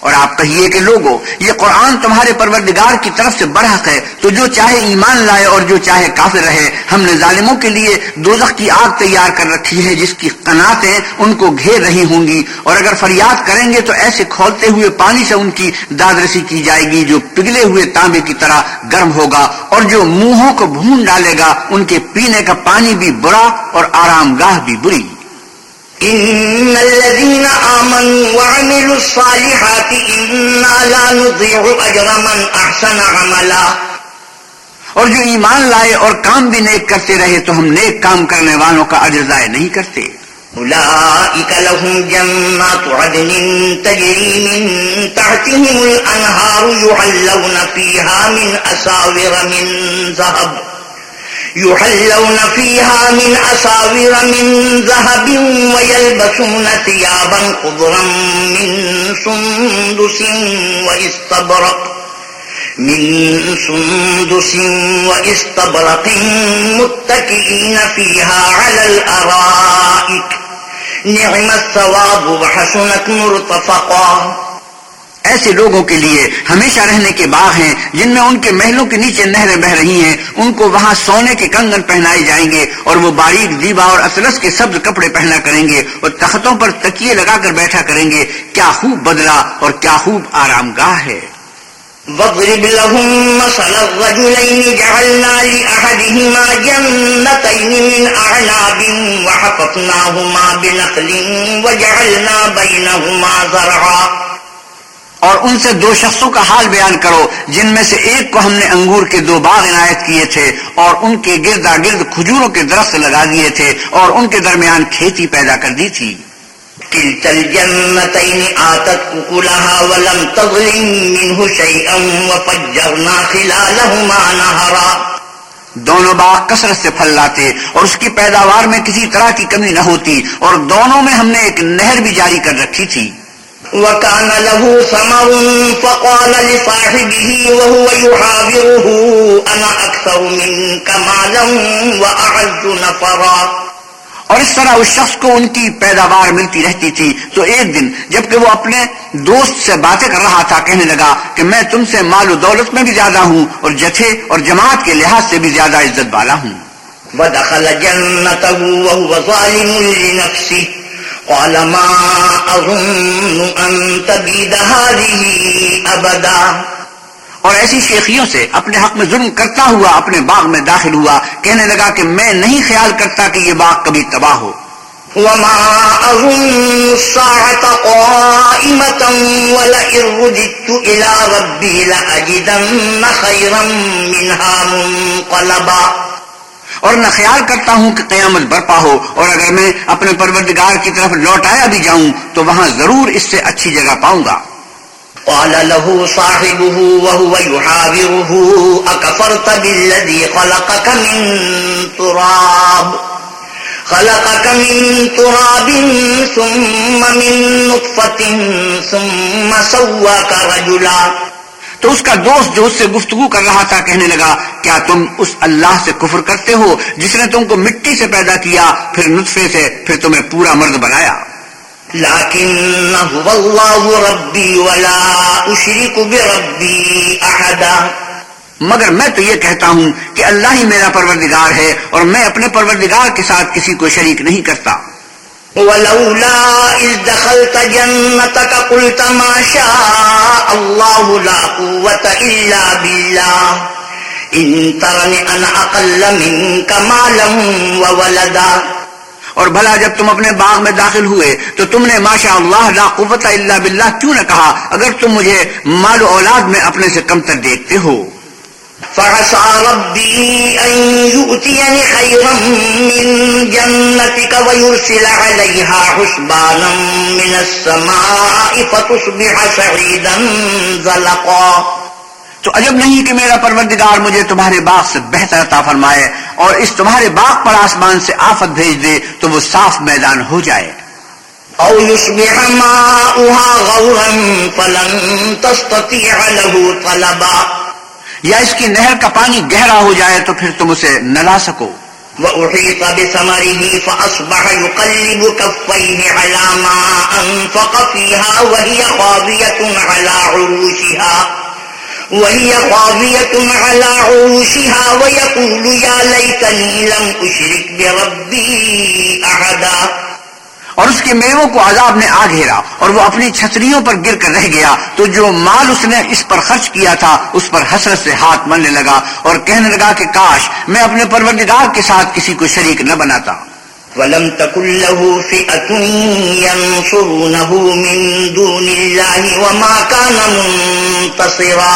اور آپ کہیے کہ لوگو، یہ قرآن تمہارے پروردگار کی طرف سے برحق ہے، تو جو چاہے ایمان لائے اور جو چاہے کافر رہے، ہم نے ظالموں کے لیے دوزخ کی آگ تیار کر رکھی ہے، جس کی قناتیں ان کو گھیر رہی ہوں گی۔ اور اگر فریاد کریں گے، تو ایسے کھولتے ہوئے پانی سے ان کی دادرسی کی جائے گی، جو پگھلے ہوئے تانبے کی طرح گرم ہوگا۔ اور جو منہوں کو بھون ڈالے گا، ان کے پینے کا پانی بھی برا اور آرام گاہ بھی بری۔ إن الذين آمنوا وعملوا الصالحات إنا لا نضيع أجر من أحسن عملا. اور جو ایمان لائے اور کام بھی نیک کرتے رہے تو ہم نیک کام کرنے والوں کا اجر ضائع نہیں کرتے۔ أولئك لهم جنات عدن تجري من تحتهم الأنهار يحلون فيها من أساور من ذهب. يحلون فيها من أساور من ذهب ويلبسون ثيابا خضرا من سندس وإستبرق من سندس واستبرق متكئين فيها على الأرائك نعم الثواب وحسنت مرتفقا ایسے لوگوں کے لیے ہمیشہ رہنے کے باغ ہیں جن میں ان کے محلوں کے نیچے نہریں بہ رہی ہیں۔ ان کو وہاں سونے کے کنگن پہنائے جائیں گے اور وہ باریک دیوا اور اطلس کے سبز کپڑے پہنا کریں گے اور تختوں پر تکیے لگا کر بیٹھا کریں گے۔ کیا خوب بدلا اور کیا خوب آرام گاہ ہے۔ واضرب لهم مثل الرجلين جعلنا لأحدهما جنتين من أعناب وحفظناهما بنخل وجعلنا بينهما زرعا۔ اور ان سے دو شخصوں کا حال بیان کرو جن میں سے ایک کو ہم نے انگور کے دو باغ عنایت کیے تھے اور ان کے گردا گرد کھجوروں کے درخت لگا دیے تھے اور ان کے درمیان کھیتی پیدا کر دی تھی۔ دونوں باغ کثرت سے پھل لاتے اور اس کی پیداوار میں کسی طرح کی کمی نہ ہوتی اور دونوں میں ہم نے ایک نہر بھی جاری کر رکھی تھی۔ وكان له ثمر فقال لصاحبه وهو يحاوره أنا أكثر منك مالا وأعز نفرا. اور اس طرح اس شخص کو ان کی پیداوار ملتی رہتی تھی۔ تو ایک دن جبکہ وہ اپنے دوست سے باتیں کر رہا تھا کہنے لگا کہ میں تم سے مال و دولت میں بھی زیادہ ہوں اور جتھے اور جماعت کے لحاظ سے بھی زیادہ عزت والا ہوں۔ ودخل جنته وهو ظالم لنفسه۔ قال ما أظن أن تبيد هذه أبدا اور ایسی شیخیوں سے اپنے حق میں ظلم کرتا ہوا اپنے باغ میں داخل ہوا کہنے لگا کہ میں نہیں خیال کرتا کہ یہ باغ کبھی تباہ ہو۔ وما أظن الساعة قائمة ولئن رددت إلى ربي لأجدن خيرا منها منقلبا اور نہ خیال کرتا ہوں کہ قیامت برپا ہو اور اگر میں اپنے پروردگار کی طرف لوٹ آیا بھی جاؤں تو وہاں ضرور اس سے اچھی جگہ پاؤں گا۔ قال له صاحبه وهو يحاوره، أكفرت بالذي خلقك من تراب؟ خلقك من تراب ثم من نطفة ثم سواك رجلا۔ تو اس کا دوست جو اس سے گفتگو کر رہا تھا کہنے لگا کیا تم اس اللہ سے کفر کرتے ہو جس نے تم کو مٹی سے پیدا کیا پھر نطفے سے پھر تمہیں پورا مرد بنایا؟ لكن هو الله ربي ولا أشرك بربي أحدا۔ مگر میں تو یہ کہتا ہوں کہ اللہ ہی میرا پروردگار ہے اور میں اپنے پروردگار کے ساتھ کسی کو شریک نہیں کرتا۔ ولولا إذ دخلت جنتك قلت ما شاء الله لا قوة إلا بالله. إن ترني أنا أقل منك مالا وولدا. اور بھلا جب تم اپنے باغ میں داخل ہوئے تو تم نے ماشاء اللہ لا قوت اللہ باللہ کیوں نہ کہا؟ اگر تم مجھے مال و اولاد میں اپنے سے کم تر دیکھتے ہو۔ فعسى ربي أن يؤتيني خيرا من جنتك ويرسل عليها حسبانا من السماء فتصبح سعيدا زلقا. تو عجب نہیں کہ میرا پروردگار مجھے تمہارے باغ سے بہتر عطا فرمائے اور اس تمہارے باغ پر آسمان سے آفت بھیج دے تو وہ صاف میدان ہو جائے۔ او يصبح ماؤها غورا فلن تستطيع له طلبا. یا اس کی نہر کا پانی گہرا ہو جائے تو پھر تم اسے نہ لا سکو۔ وأحيط بثمره فأصبح يقلب كفيه على ما أنفق فيها وهي خاضية على عروشها۔ وهي خاضية على عروشها ويقول يا ليتني لم أشرك بربي أحدا۔ اور اس کے میووں کو عذاب نے آ گھیرا اور وہ اپنی چھتریوں پر گر کر رہ گیا تو جو مال اس نے اس پر خرچ کیا تھا اس پر حسرت سے ہاتھ ملنے لگا اور کہنے لگا کہ کاش میں اپنے پروردگار کے ساتھ کسی کو شریک نہ بناتا۔ ولم تكن له فئة ينصرونه من دون الله وما كان منتصرا۔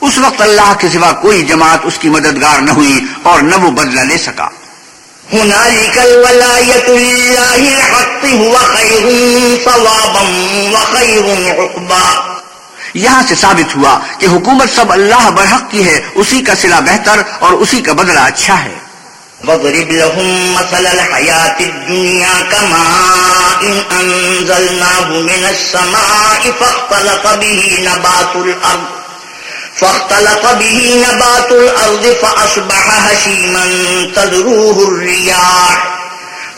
اس وقت اللہ کے سوا کوئی جماعت اس کی مددگار نہ ہوئی اور نہ وہ بدلہ لے سکا۔ هنالك الولاية لله الحق هو خير صوابا وخير عقبا. یہاں سے ثابت ہوا کہ حکومت سب اللہ برحق کی ہے اسی کا صلہ بہتر اور اسی کا بدلہ اچھا ہے۔ واضرب لهم مثل الحياة الدنيا كماء إن أنزلناه من السماء فاختلط به نبات الأرض فاختلط به نبات الأرض فأصبح هشيما تذروه الرياح.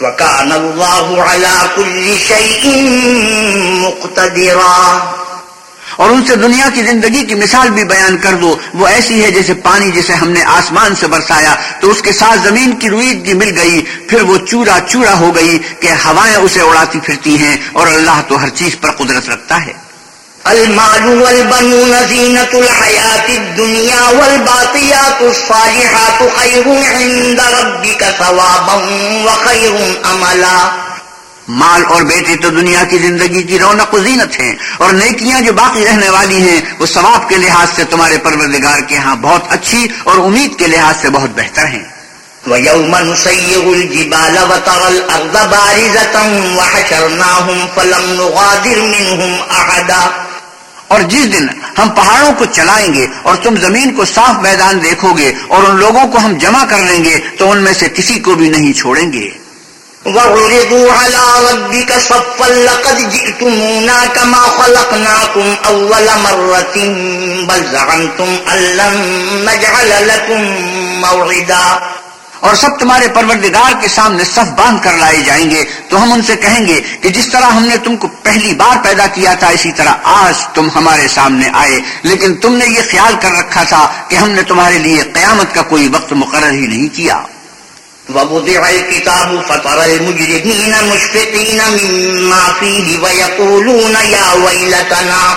وكان الله على كل شيء مقتدرا. اور ان سے دنیا کی زندگی کی مثال بھی بیان کر دو۔ وہ ایسی ہے جیسے پانی جسے ہم نے آسمان سے برسایا، تو اس کے ساتھ زمین کی رویدگی مل گئی۔ پھر وہ چورا چورا ہو گئی کہ ہوائیں اسے اڑاتی پھرتی ہیں اور اللہ تو ہر چیز پر قدرت رکھتا ہے۔ المال والبنون زينة الحياة الدنيا والباقيات الصالحات خير عند ربك ثوابا وخير أملا. مال اور بیٹے تو دنیا کی زندگی کی رونق و زینت ہیں اور نیکیاں جو باقی رہنے والی ہیں، وہ ثواب کے لحاظ سے تمہارے پروردگار کے ہاں بہت اچھی اور امید کے لحاظ سے بہت بہتر ہیں۔ وَيَوْمَ نُسَيِّرُ الْجِبَالَ وَتَرَى الْأَرْضَ بَارِزَةً وَحَشَرْنَاهُمْ فَلَمْ نُغَادِرْ مِنْهُمْ أَحَدًا اور جس دن ہم پہاڑوں کو چلائیں گے اور تم زمین کو صاف میدان دیکھو گے اور ان لوگوں کو ہم جمع کر لیں گے، تو ان میں سے کسی کو بھی نہیں چھوڑیں گے۔ وَعُرِضُوا عَلَىٰ رَبِّكَ صَفًّا لَقَدْ جِئْتُمُونَا كَمَا خَلَقْنَاكُمْ أَوَّلَ مَرَّةٍ بَلْ زَعَمْتُمْ أَن لَّن نَّجْعَلَ لَكُم مَّوْعِدًا اور سب تمہارے پروردگار کے سامنے صف باندھ کر لائے جائیں گے، تو ہم ان سے کہیں گے کہ جس طرح ہم نے تم کو پہلی بار پیدا کیا تھا، اسی طرح آج تم ہمارے سامنے آئے۔ لیکن تم نے یہ خیال کر رکھا تھا کہ ہم نے تمہارے لیے قیامت کا کوئی وقت مقرر ہی نہیں کیا۔ وَوُضِعَ الْكِتَابُ فَتَرَى الْمُجْرِمِينَ مُشْفِقِينَ مِمَّا فِيهِ وَيَقُولُونَ يَا وَيْلَتَنَا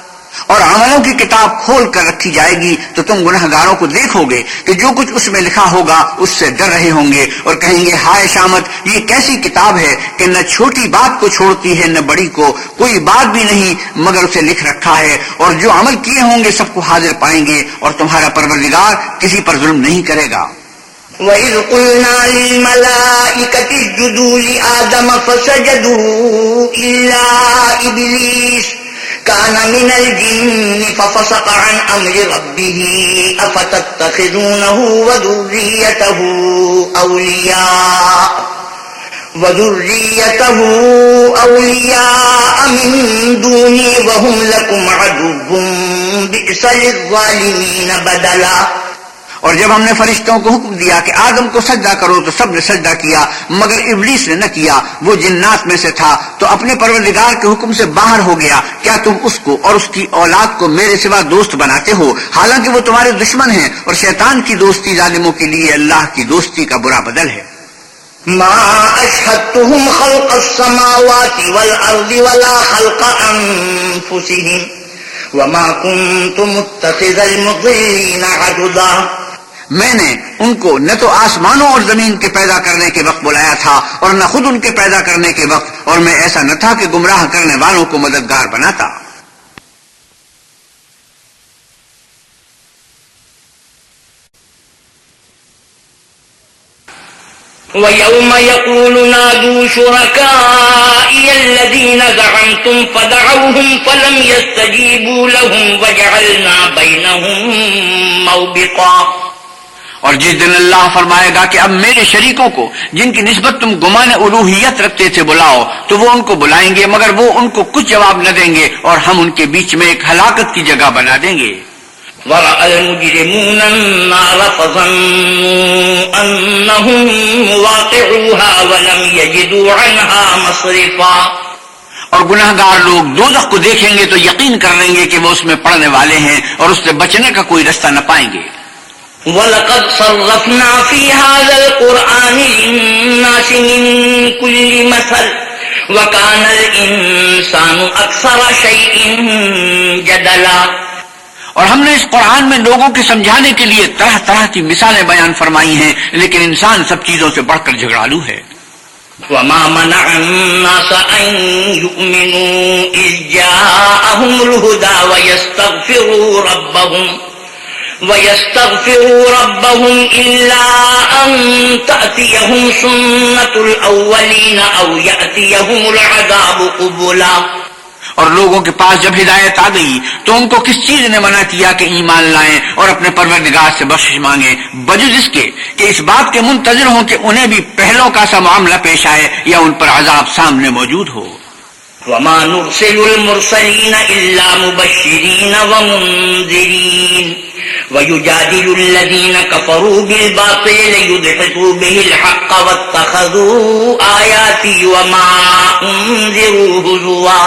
اور عملوں کی کتاب کھول کر رکھی جائے گی، تو تم گناہ گاروں کو دیکھو گے کہ جو کچھ اس میں لکھا ہوگا، اس سے ڈر رہے ہوں گے اور کہیں گے، ہائے شامت، یہ کیسی کتاب ہے کہ نہ چھوٹی بات کو چھوڑتی ہے، نہ بڑی کو، کوئی بات بھی نہیں، مگر اسے لکھ رکھا ہے اور جو عمل کیے ہوں گے، سب کو حاضر پائیں گے اور تمہارا پروردگار کسی پر ظلم نہیں کرے گا۔ وَإِذْ قُلْنَا لِلْمَلَائِكَةِ اسْجُدُوا لِآدَمَ فَسَجَدُوا إِلَّا إِبْلِيسَ كان من الجن ففسق عن أمر ربه، أفتتخذونه وذريته أولياء؟ وذريته أولياء من دوني، وهم لكم عدو، بئس للظالمين بدلاً. اور جب ہم نے فرشتوں کو حکم دیا کہ آدم کو سجدہ کرو تو سب نے سجدہ کیا، مگر ابلیس نے نہ کیا، وہ جنات میں سے تھا، تو اپنے پروردگار کے حکم سے باہر ہو گیا۔ کیا تم اس کو اور اس کی اولاد کو میرے سوا دوست بناتے ہو؟ حالانکہ وہ تمہارے دشمن ہیں اور شیطان کی دوستی ظالموں کے لیے اللہ کی دوستی کا برا بدل ہے۔ ما أشهدتهم خلق السماوات والأرض ولا خلق أنفسهم وما كنت متخذ المضلين عددا میں نے ان کو نہ تو آسمانوں اور زمین کے پیدا کرنے کے وقت بلایا تھا اور نہ خود ان کے پیدا کرنے کے وقت، اور میں ایسا نہ تھا کہ گمراہ کرنے والوں کو مددگار بناتا۔ وَيَوْمَ يَقُولُ نَادُوا شُرَكَائِيَ الَّذِينَ زَعَمْتُمْ فَدَعَوْهُمْ فَلَمْ يَسْتَجِيبُوا لَهُمْ وَجَعَلْنَا بَيْنَهُمْ مَوْبِقًا اور جس دن اللہ فرمائے گا کہ اب میرے شریکوں کو جن کی نسبت تم گمان الوحیت رکھتے تھے بلاؤ تو وہ ان کو بلائیں گے مگر وہ ان کو کچھ جواب نہ دیں گے اور ہم ان کے بیچ میں ایک ہلاکت کی جگہ بنا دیں گے۔ اور گناہ گار لوگ دو کو دیکھیں گے تو یقین کر لیں گے کہ وہ اس میں پڑھنے والے ہیں اور اس سے بچنے کا کوئی رستہ نہ پائیں گے۔ وَلَقَدْ صَرَّفْنَا فِي هَذَا الْقُرْآنِ لِلنَّاسِ مِن كُلِّ مَثَلٍ وَكَانَ الْإِنسَانُ أَكْثَرَ شَيْءٍ جَدَلًا اور ہم نے اس قرآن میں لوگوں کے سمجھانے کے لیے طرح طرح کی مثالیں بیان فرمائی ہیں لیکن انسان سب چیزوں سے بڑھ کر جھگڑالو ہے۔ وما منع الناس أن يؤمنوا إذ جاءهم الهدى ويستغفروا ربهم ويستغفروا ربهم إلا أن تأتيهم سنة الأولين أو يأتيهم العذاب قبلا۔ اور لوگوں کے پاس جب ہدایت آ گئی تو ان کو کس چیز نے منع کیا کہ ایمان لائیں اور اپنے پروردگار سے بخش مانگیں؟ بجز اس کے کہ اس بات کے منتظر ہوں کہ انہیں بھی پہلوں کا سا معاملہ پیش آئے یا ان پر عذاب سامنے موجود ہو۔ وما نرسل المرسلين إلا مبشرين ومنذرين۔ ويجادل الذين كفروا بالباطل ليدحطوا به الحق واتخذوا آياتي وما أنذروا هزوا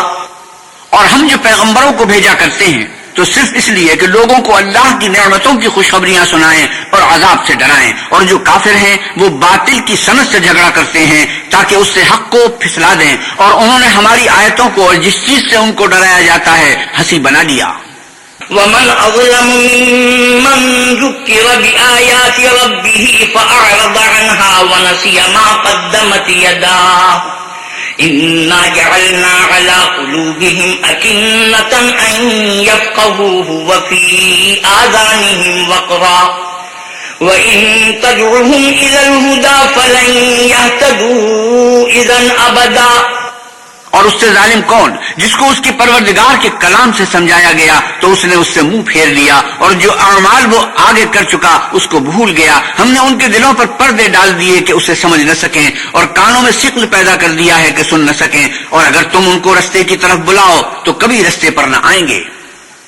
اور ہم جو پیغمبروں کو بھیجا کرتے ہیں، تو صرف اس لیے کہ لوگوں کو اللہ کی نعمتوں کی خوشخبریاں سنائیں اور عذاب سے ڈرائیں۔ اور جو کافر ہیں، وہ باطل کی صنعت سے جھگڑا کرتے ہیں تاکہ اس سے حق کو پھسلا دیں۔ اور انہوں نے ہماری آیتوں کو اور جس چیز سے ان کو ڈرایا جاتا ہے، ہنسی بنا دیا ومن أظلم ممن ذكر بآيات ربه فأعرض عنها ونسي ما قدمت يداه إنا جعلنا على قلوبهم أكنة أن يفقهوه وفي آذانهم وقرا وإن تدعهم إلى الهدى فلن يهتدوا إذا أبدا اور اس سے ظالم کون؟ جس کو اس کی پروردگار کے کلام سے سمجھایا گیا، تو اس نے اس سے منہ پھیر لیا، اور جو اعمال وہ آگے کر چکا، اس کو بھول گیا۔ ہم نے ان کے دلوں پر پردے ڈال دیے کہ اسے سمجھ نہ سکیں، اور کانوں میں سکل پیدا کر دیا ہے کہ سن نہ سکیں۔ اور اگر تم ان کو رستے کی طرف بلاؤ، تو کبھی رستے پر نہ آئیں گے۔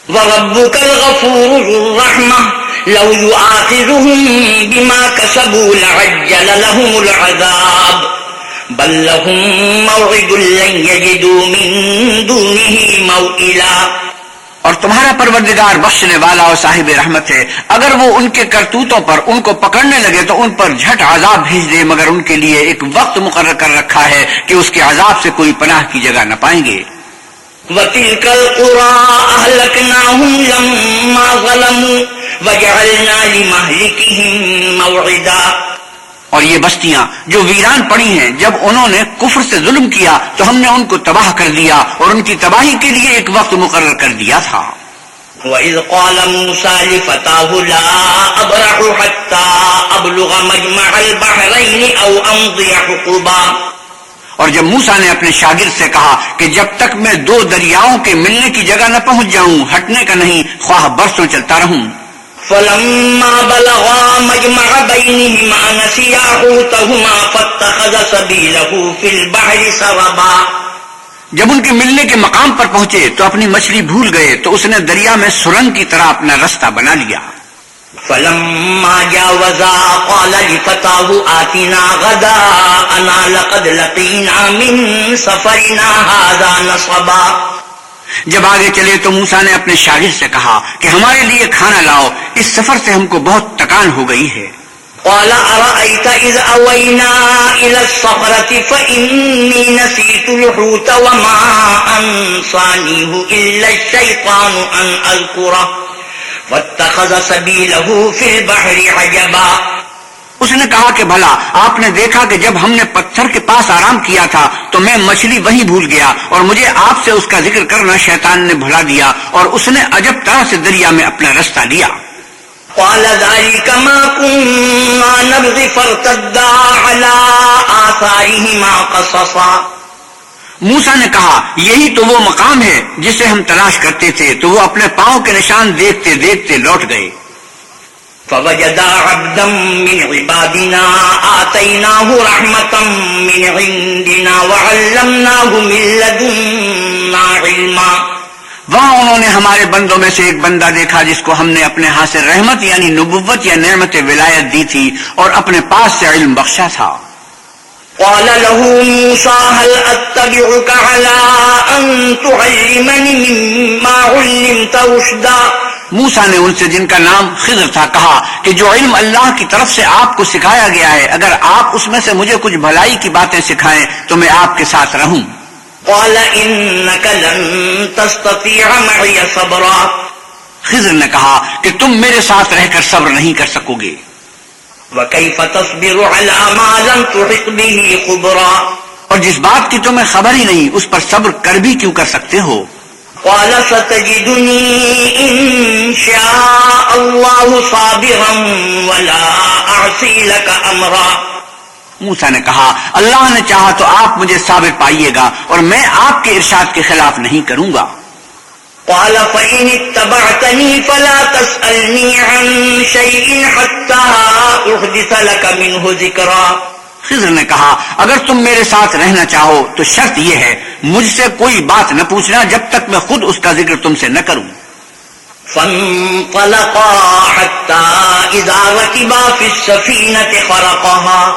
وَرَبُّكَ الْغَفُورُ الرَّحْمَةِ لَوْ يُعَاقِذُهُمْ بِمَا كَسَبُوا لَعَجَّلَ لَهُمُ الْعَذَابِ بل لهم موعد لن يجدوا من دونه موئلا. اور تمہارا پروردگار بخشنے والا اور صاحب رحمت ہے. اگر وہ ان کے کرتوتوں پر ان کو پکڑنے لگے تو ان پر جھٹ عذاب بھیج دے مگر ان کے لیے ایک وقت مقرر کر رکھا ہے کہ اس کے عذاب سے کوئی پناہ کی جگہ نہ پائیں گے۔ وَتِلْكَ الْقُرَىٰ أَهْلَكْنَاهُمْ لَمَّا ظَلَمُوا وَجَعَلْنَا لِمَهْلِكِهِمْ مَوْعِدًا. اور یہ بستیاں جو ویران پڑی ہیں جب انہوں نے کفر سے ظلم کیا تو ہم نے ان کو تباہ کر دیا اور ان کی تباہی کے لیے ایک وقت مقرر کر دیا تھا۔ وَإِذْ قَالَ مُوسَى لِفَتَاهُ لَا أَبْرَحُ حَتَّى أَبْلُغَ مَجْمَعَ الْبَحْرَيْنِ أَوْ أَمْضِيَ حُقُبًا اور جب موسا نے اپنے شاگرد سے کہا کہ جب تک میں دو دریاؤں کے ملنے کی جگہ نہ پہنچ جاؤں ہٹنے کا نہیں خواہ برسوں چلتا رہوں۔ فلما بلغا مجمع بينهما نسيا حوتهما فاتخذ سبيله في البحر سربا. جب ان کے ملنے کے مقام پر پہنچے تو اپنی مچھلی بھول گئے تو اس نے دریا میں سرنگ کی طرح اپنا رستہ بنا لیا۔ فلما جاوزا قال لفتاه آتنا غدا انا لقد لقينا من سفرنا هذا نصبا. جب آگے چلے تو موسا نے اپنے شاگرد سے کہا کہ ہمارے لیے کھانا لاؤ، اس سفر سے ہم کو بہت تکان ہو گئی ہے۔ قال، أرأيت إذ أوينا إلى الصخرة فإني نسيت الحوت وما أنصانيه إلا الشيطان أن أذكره. واتخذ سبيله في البحر عجبا اس نے کہا کہ بھلا آپ نے دیکھا کہ جب ہم نے پتھر کے پاس آرام کیا تھا تو میں مچھلی وہی بھول گیا اور مجھے آپ سے اس کا ذکر کرنا شیطان نے بھلا دیا اور اس نے عجب طرح سے دریا میں اپنا رستہ لیا۔ قال ذلك ما كنا نبغي فارتدا على آثارهما قصصا۔ موسا نے کہا یہی تو وہ مقام ہے جسے ہم تلاش کرتے تھے تو وہ اپنے پاؤں کے نشان دیکھتے دیکھتے لوٹ گئے۔ فوجدا عبدا من عبادنا آتيناه رحمة من عندنا وعلمناه من لدنا علما۔ وہاں انہوں نے ہمارے بندوں میں سے ایک بندہ دیکھا جس کو ہم نے اپنے ہاتھ سے رحمت یعنی نبوت یا نعمت ولایت دی تھی اور اپنے پاس سے علم بخشا تھا۔ قال له موسى هل أتبعك على أن تعلمني مما علمت رشدا؟ موسا نے ان سے جن کا نام خضر تھا کہا کہ جو علم اللہ کی طرف سے آپ کو سکھایا گیا ہے اگر آپ اس میں سے مجھے کچھ بھلائی کی باتیں سکھائیں تو میں آپ کے ساتھ رہوں۔ قال إنك لن تستطيع معي صبرا۔ خضر نے کہا کہ تم میرے ساتھ رہ کر صبر نہیں کر سکو گے۔ وكيف تصبر على ما لم تحط به خبرا۔ اور جس بات کی تمہیں خبر ہی نہیں اس پر صبر کر بھی کیوں کر سکتے ہو؟ قال ستجدني إن شاء الله صابرا ولا أعصي لك أمرا موسا نے کہا اللہ نے چاہا تو آپ مجھے ثابت پائیے گا اور میں آپ کے ارشاد کے خلاف نہیں کروں گا۔ قال فإن اتبعتني فلا تسألني عن شيء حتى أحدث لك منه ذكرا۔ خضر نے کہا، اگر تم میرے ساتھ رہنا چاہو تو شرط یہ ہے، مجھ سے کوئی بات نہ پوچھنا جب تک میں خود اس کا ذکر تم سے نہ کروں. فانطلقا حتى إذا ركبا في السفينة خرقها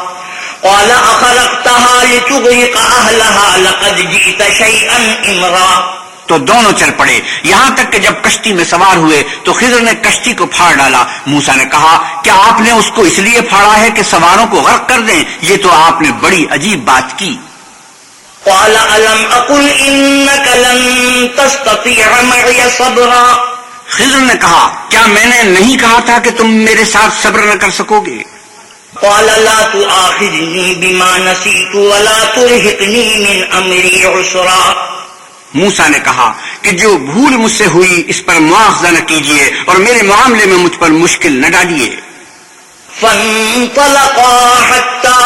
قال أخرقتها لتغرق أهلها لقد جئت شيئا إمرا تو دونوں چل پڑے۔ یہاں تک کہ جب کشتی میں سوار ہوئے تو خضر نے کشتی کو پھاڑ ڈالا۔ موسا نے کہا کیا آپ نے اس کو اس لیے پھاڑا ہے کہ سواروں کو غرق کر دیں؟ یہ تو آپ نے بڑی عجیب بات کی۔ قال ألم أقل إنك لن تستطيع معي صبرا خضر نے کہا کیا میں نے نہیں کہا تھا کہ تم میرے ساتھ صبر نہ کر سکو گے؟ قال لا تؤاخذني بما نسيت ولا ترهقني من أمري عسرا موسا نے کہا کہ جو بھول مجھ سے ہوئی اس پر مواخذہ نہ کیجیے اور میرے معاملے میں مجھ پر مشکل نہ ڈالیے۔ فانطلقا حتى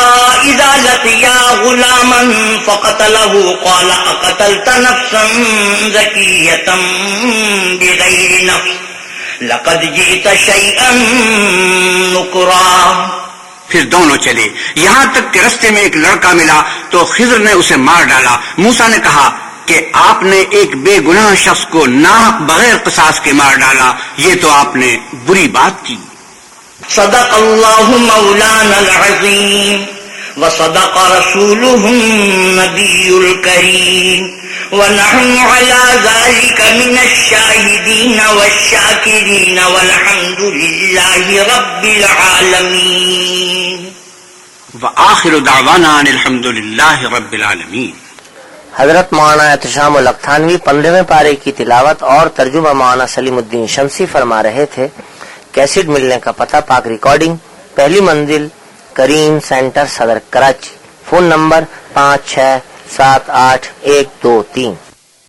إذا لقيا غلاما فقتله قال أقتلت نفسا زكية بغير نفس لقد جئت شيئا نكرا پھر دونوں چلے۔ یہاں تک کہ رستے میں ایک لڑکا ملا تو خضر نے اسے مار ڈالا۔ موسا نے کہا کہ آپ نے ایک بے گناہ شخص کو ناحق بغیر قصاص کے مار ڈالا یہ تو آپ نے بری بات کی۔ صدق الله مولانا العظيم وصدق رسوله النبي الكريم ونحن على ذلك من الشاهدين والشاكرين والحمد لله رب العالمين وآخر دعوانا ان الحمد للہ رب العالمین۔ حضرت مولانا احتشام الختانوی پندرہویں پارے کی تلاوت اور ترجمہ مولانا سلیم الدین شمسی فرما رہے تھے۔ کیسٹ ملنے کا پتہ، پاک ریکارڈنگ۔ پہلی منزل، کریم سینٹر، صدر کراچی۔ فون نمبر پانچ چھ سات آٹھ ایک دو تین۔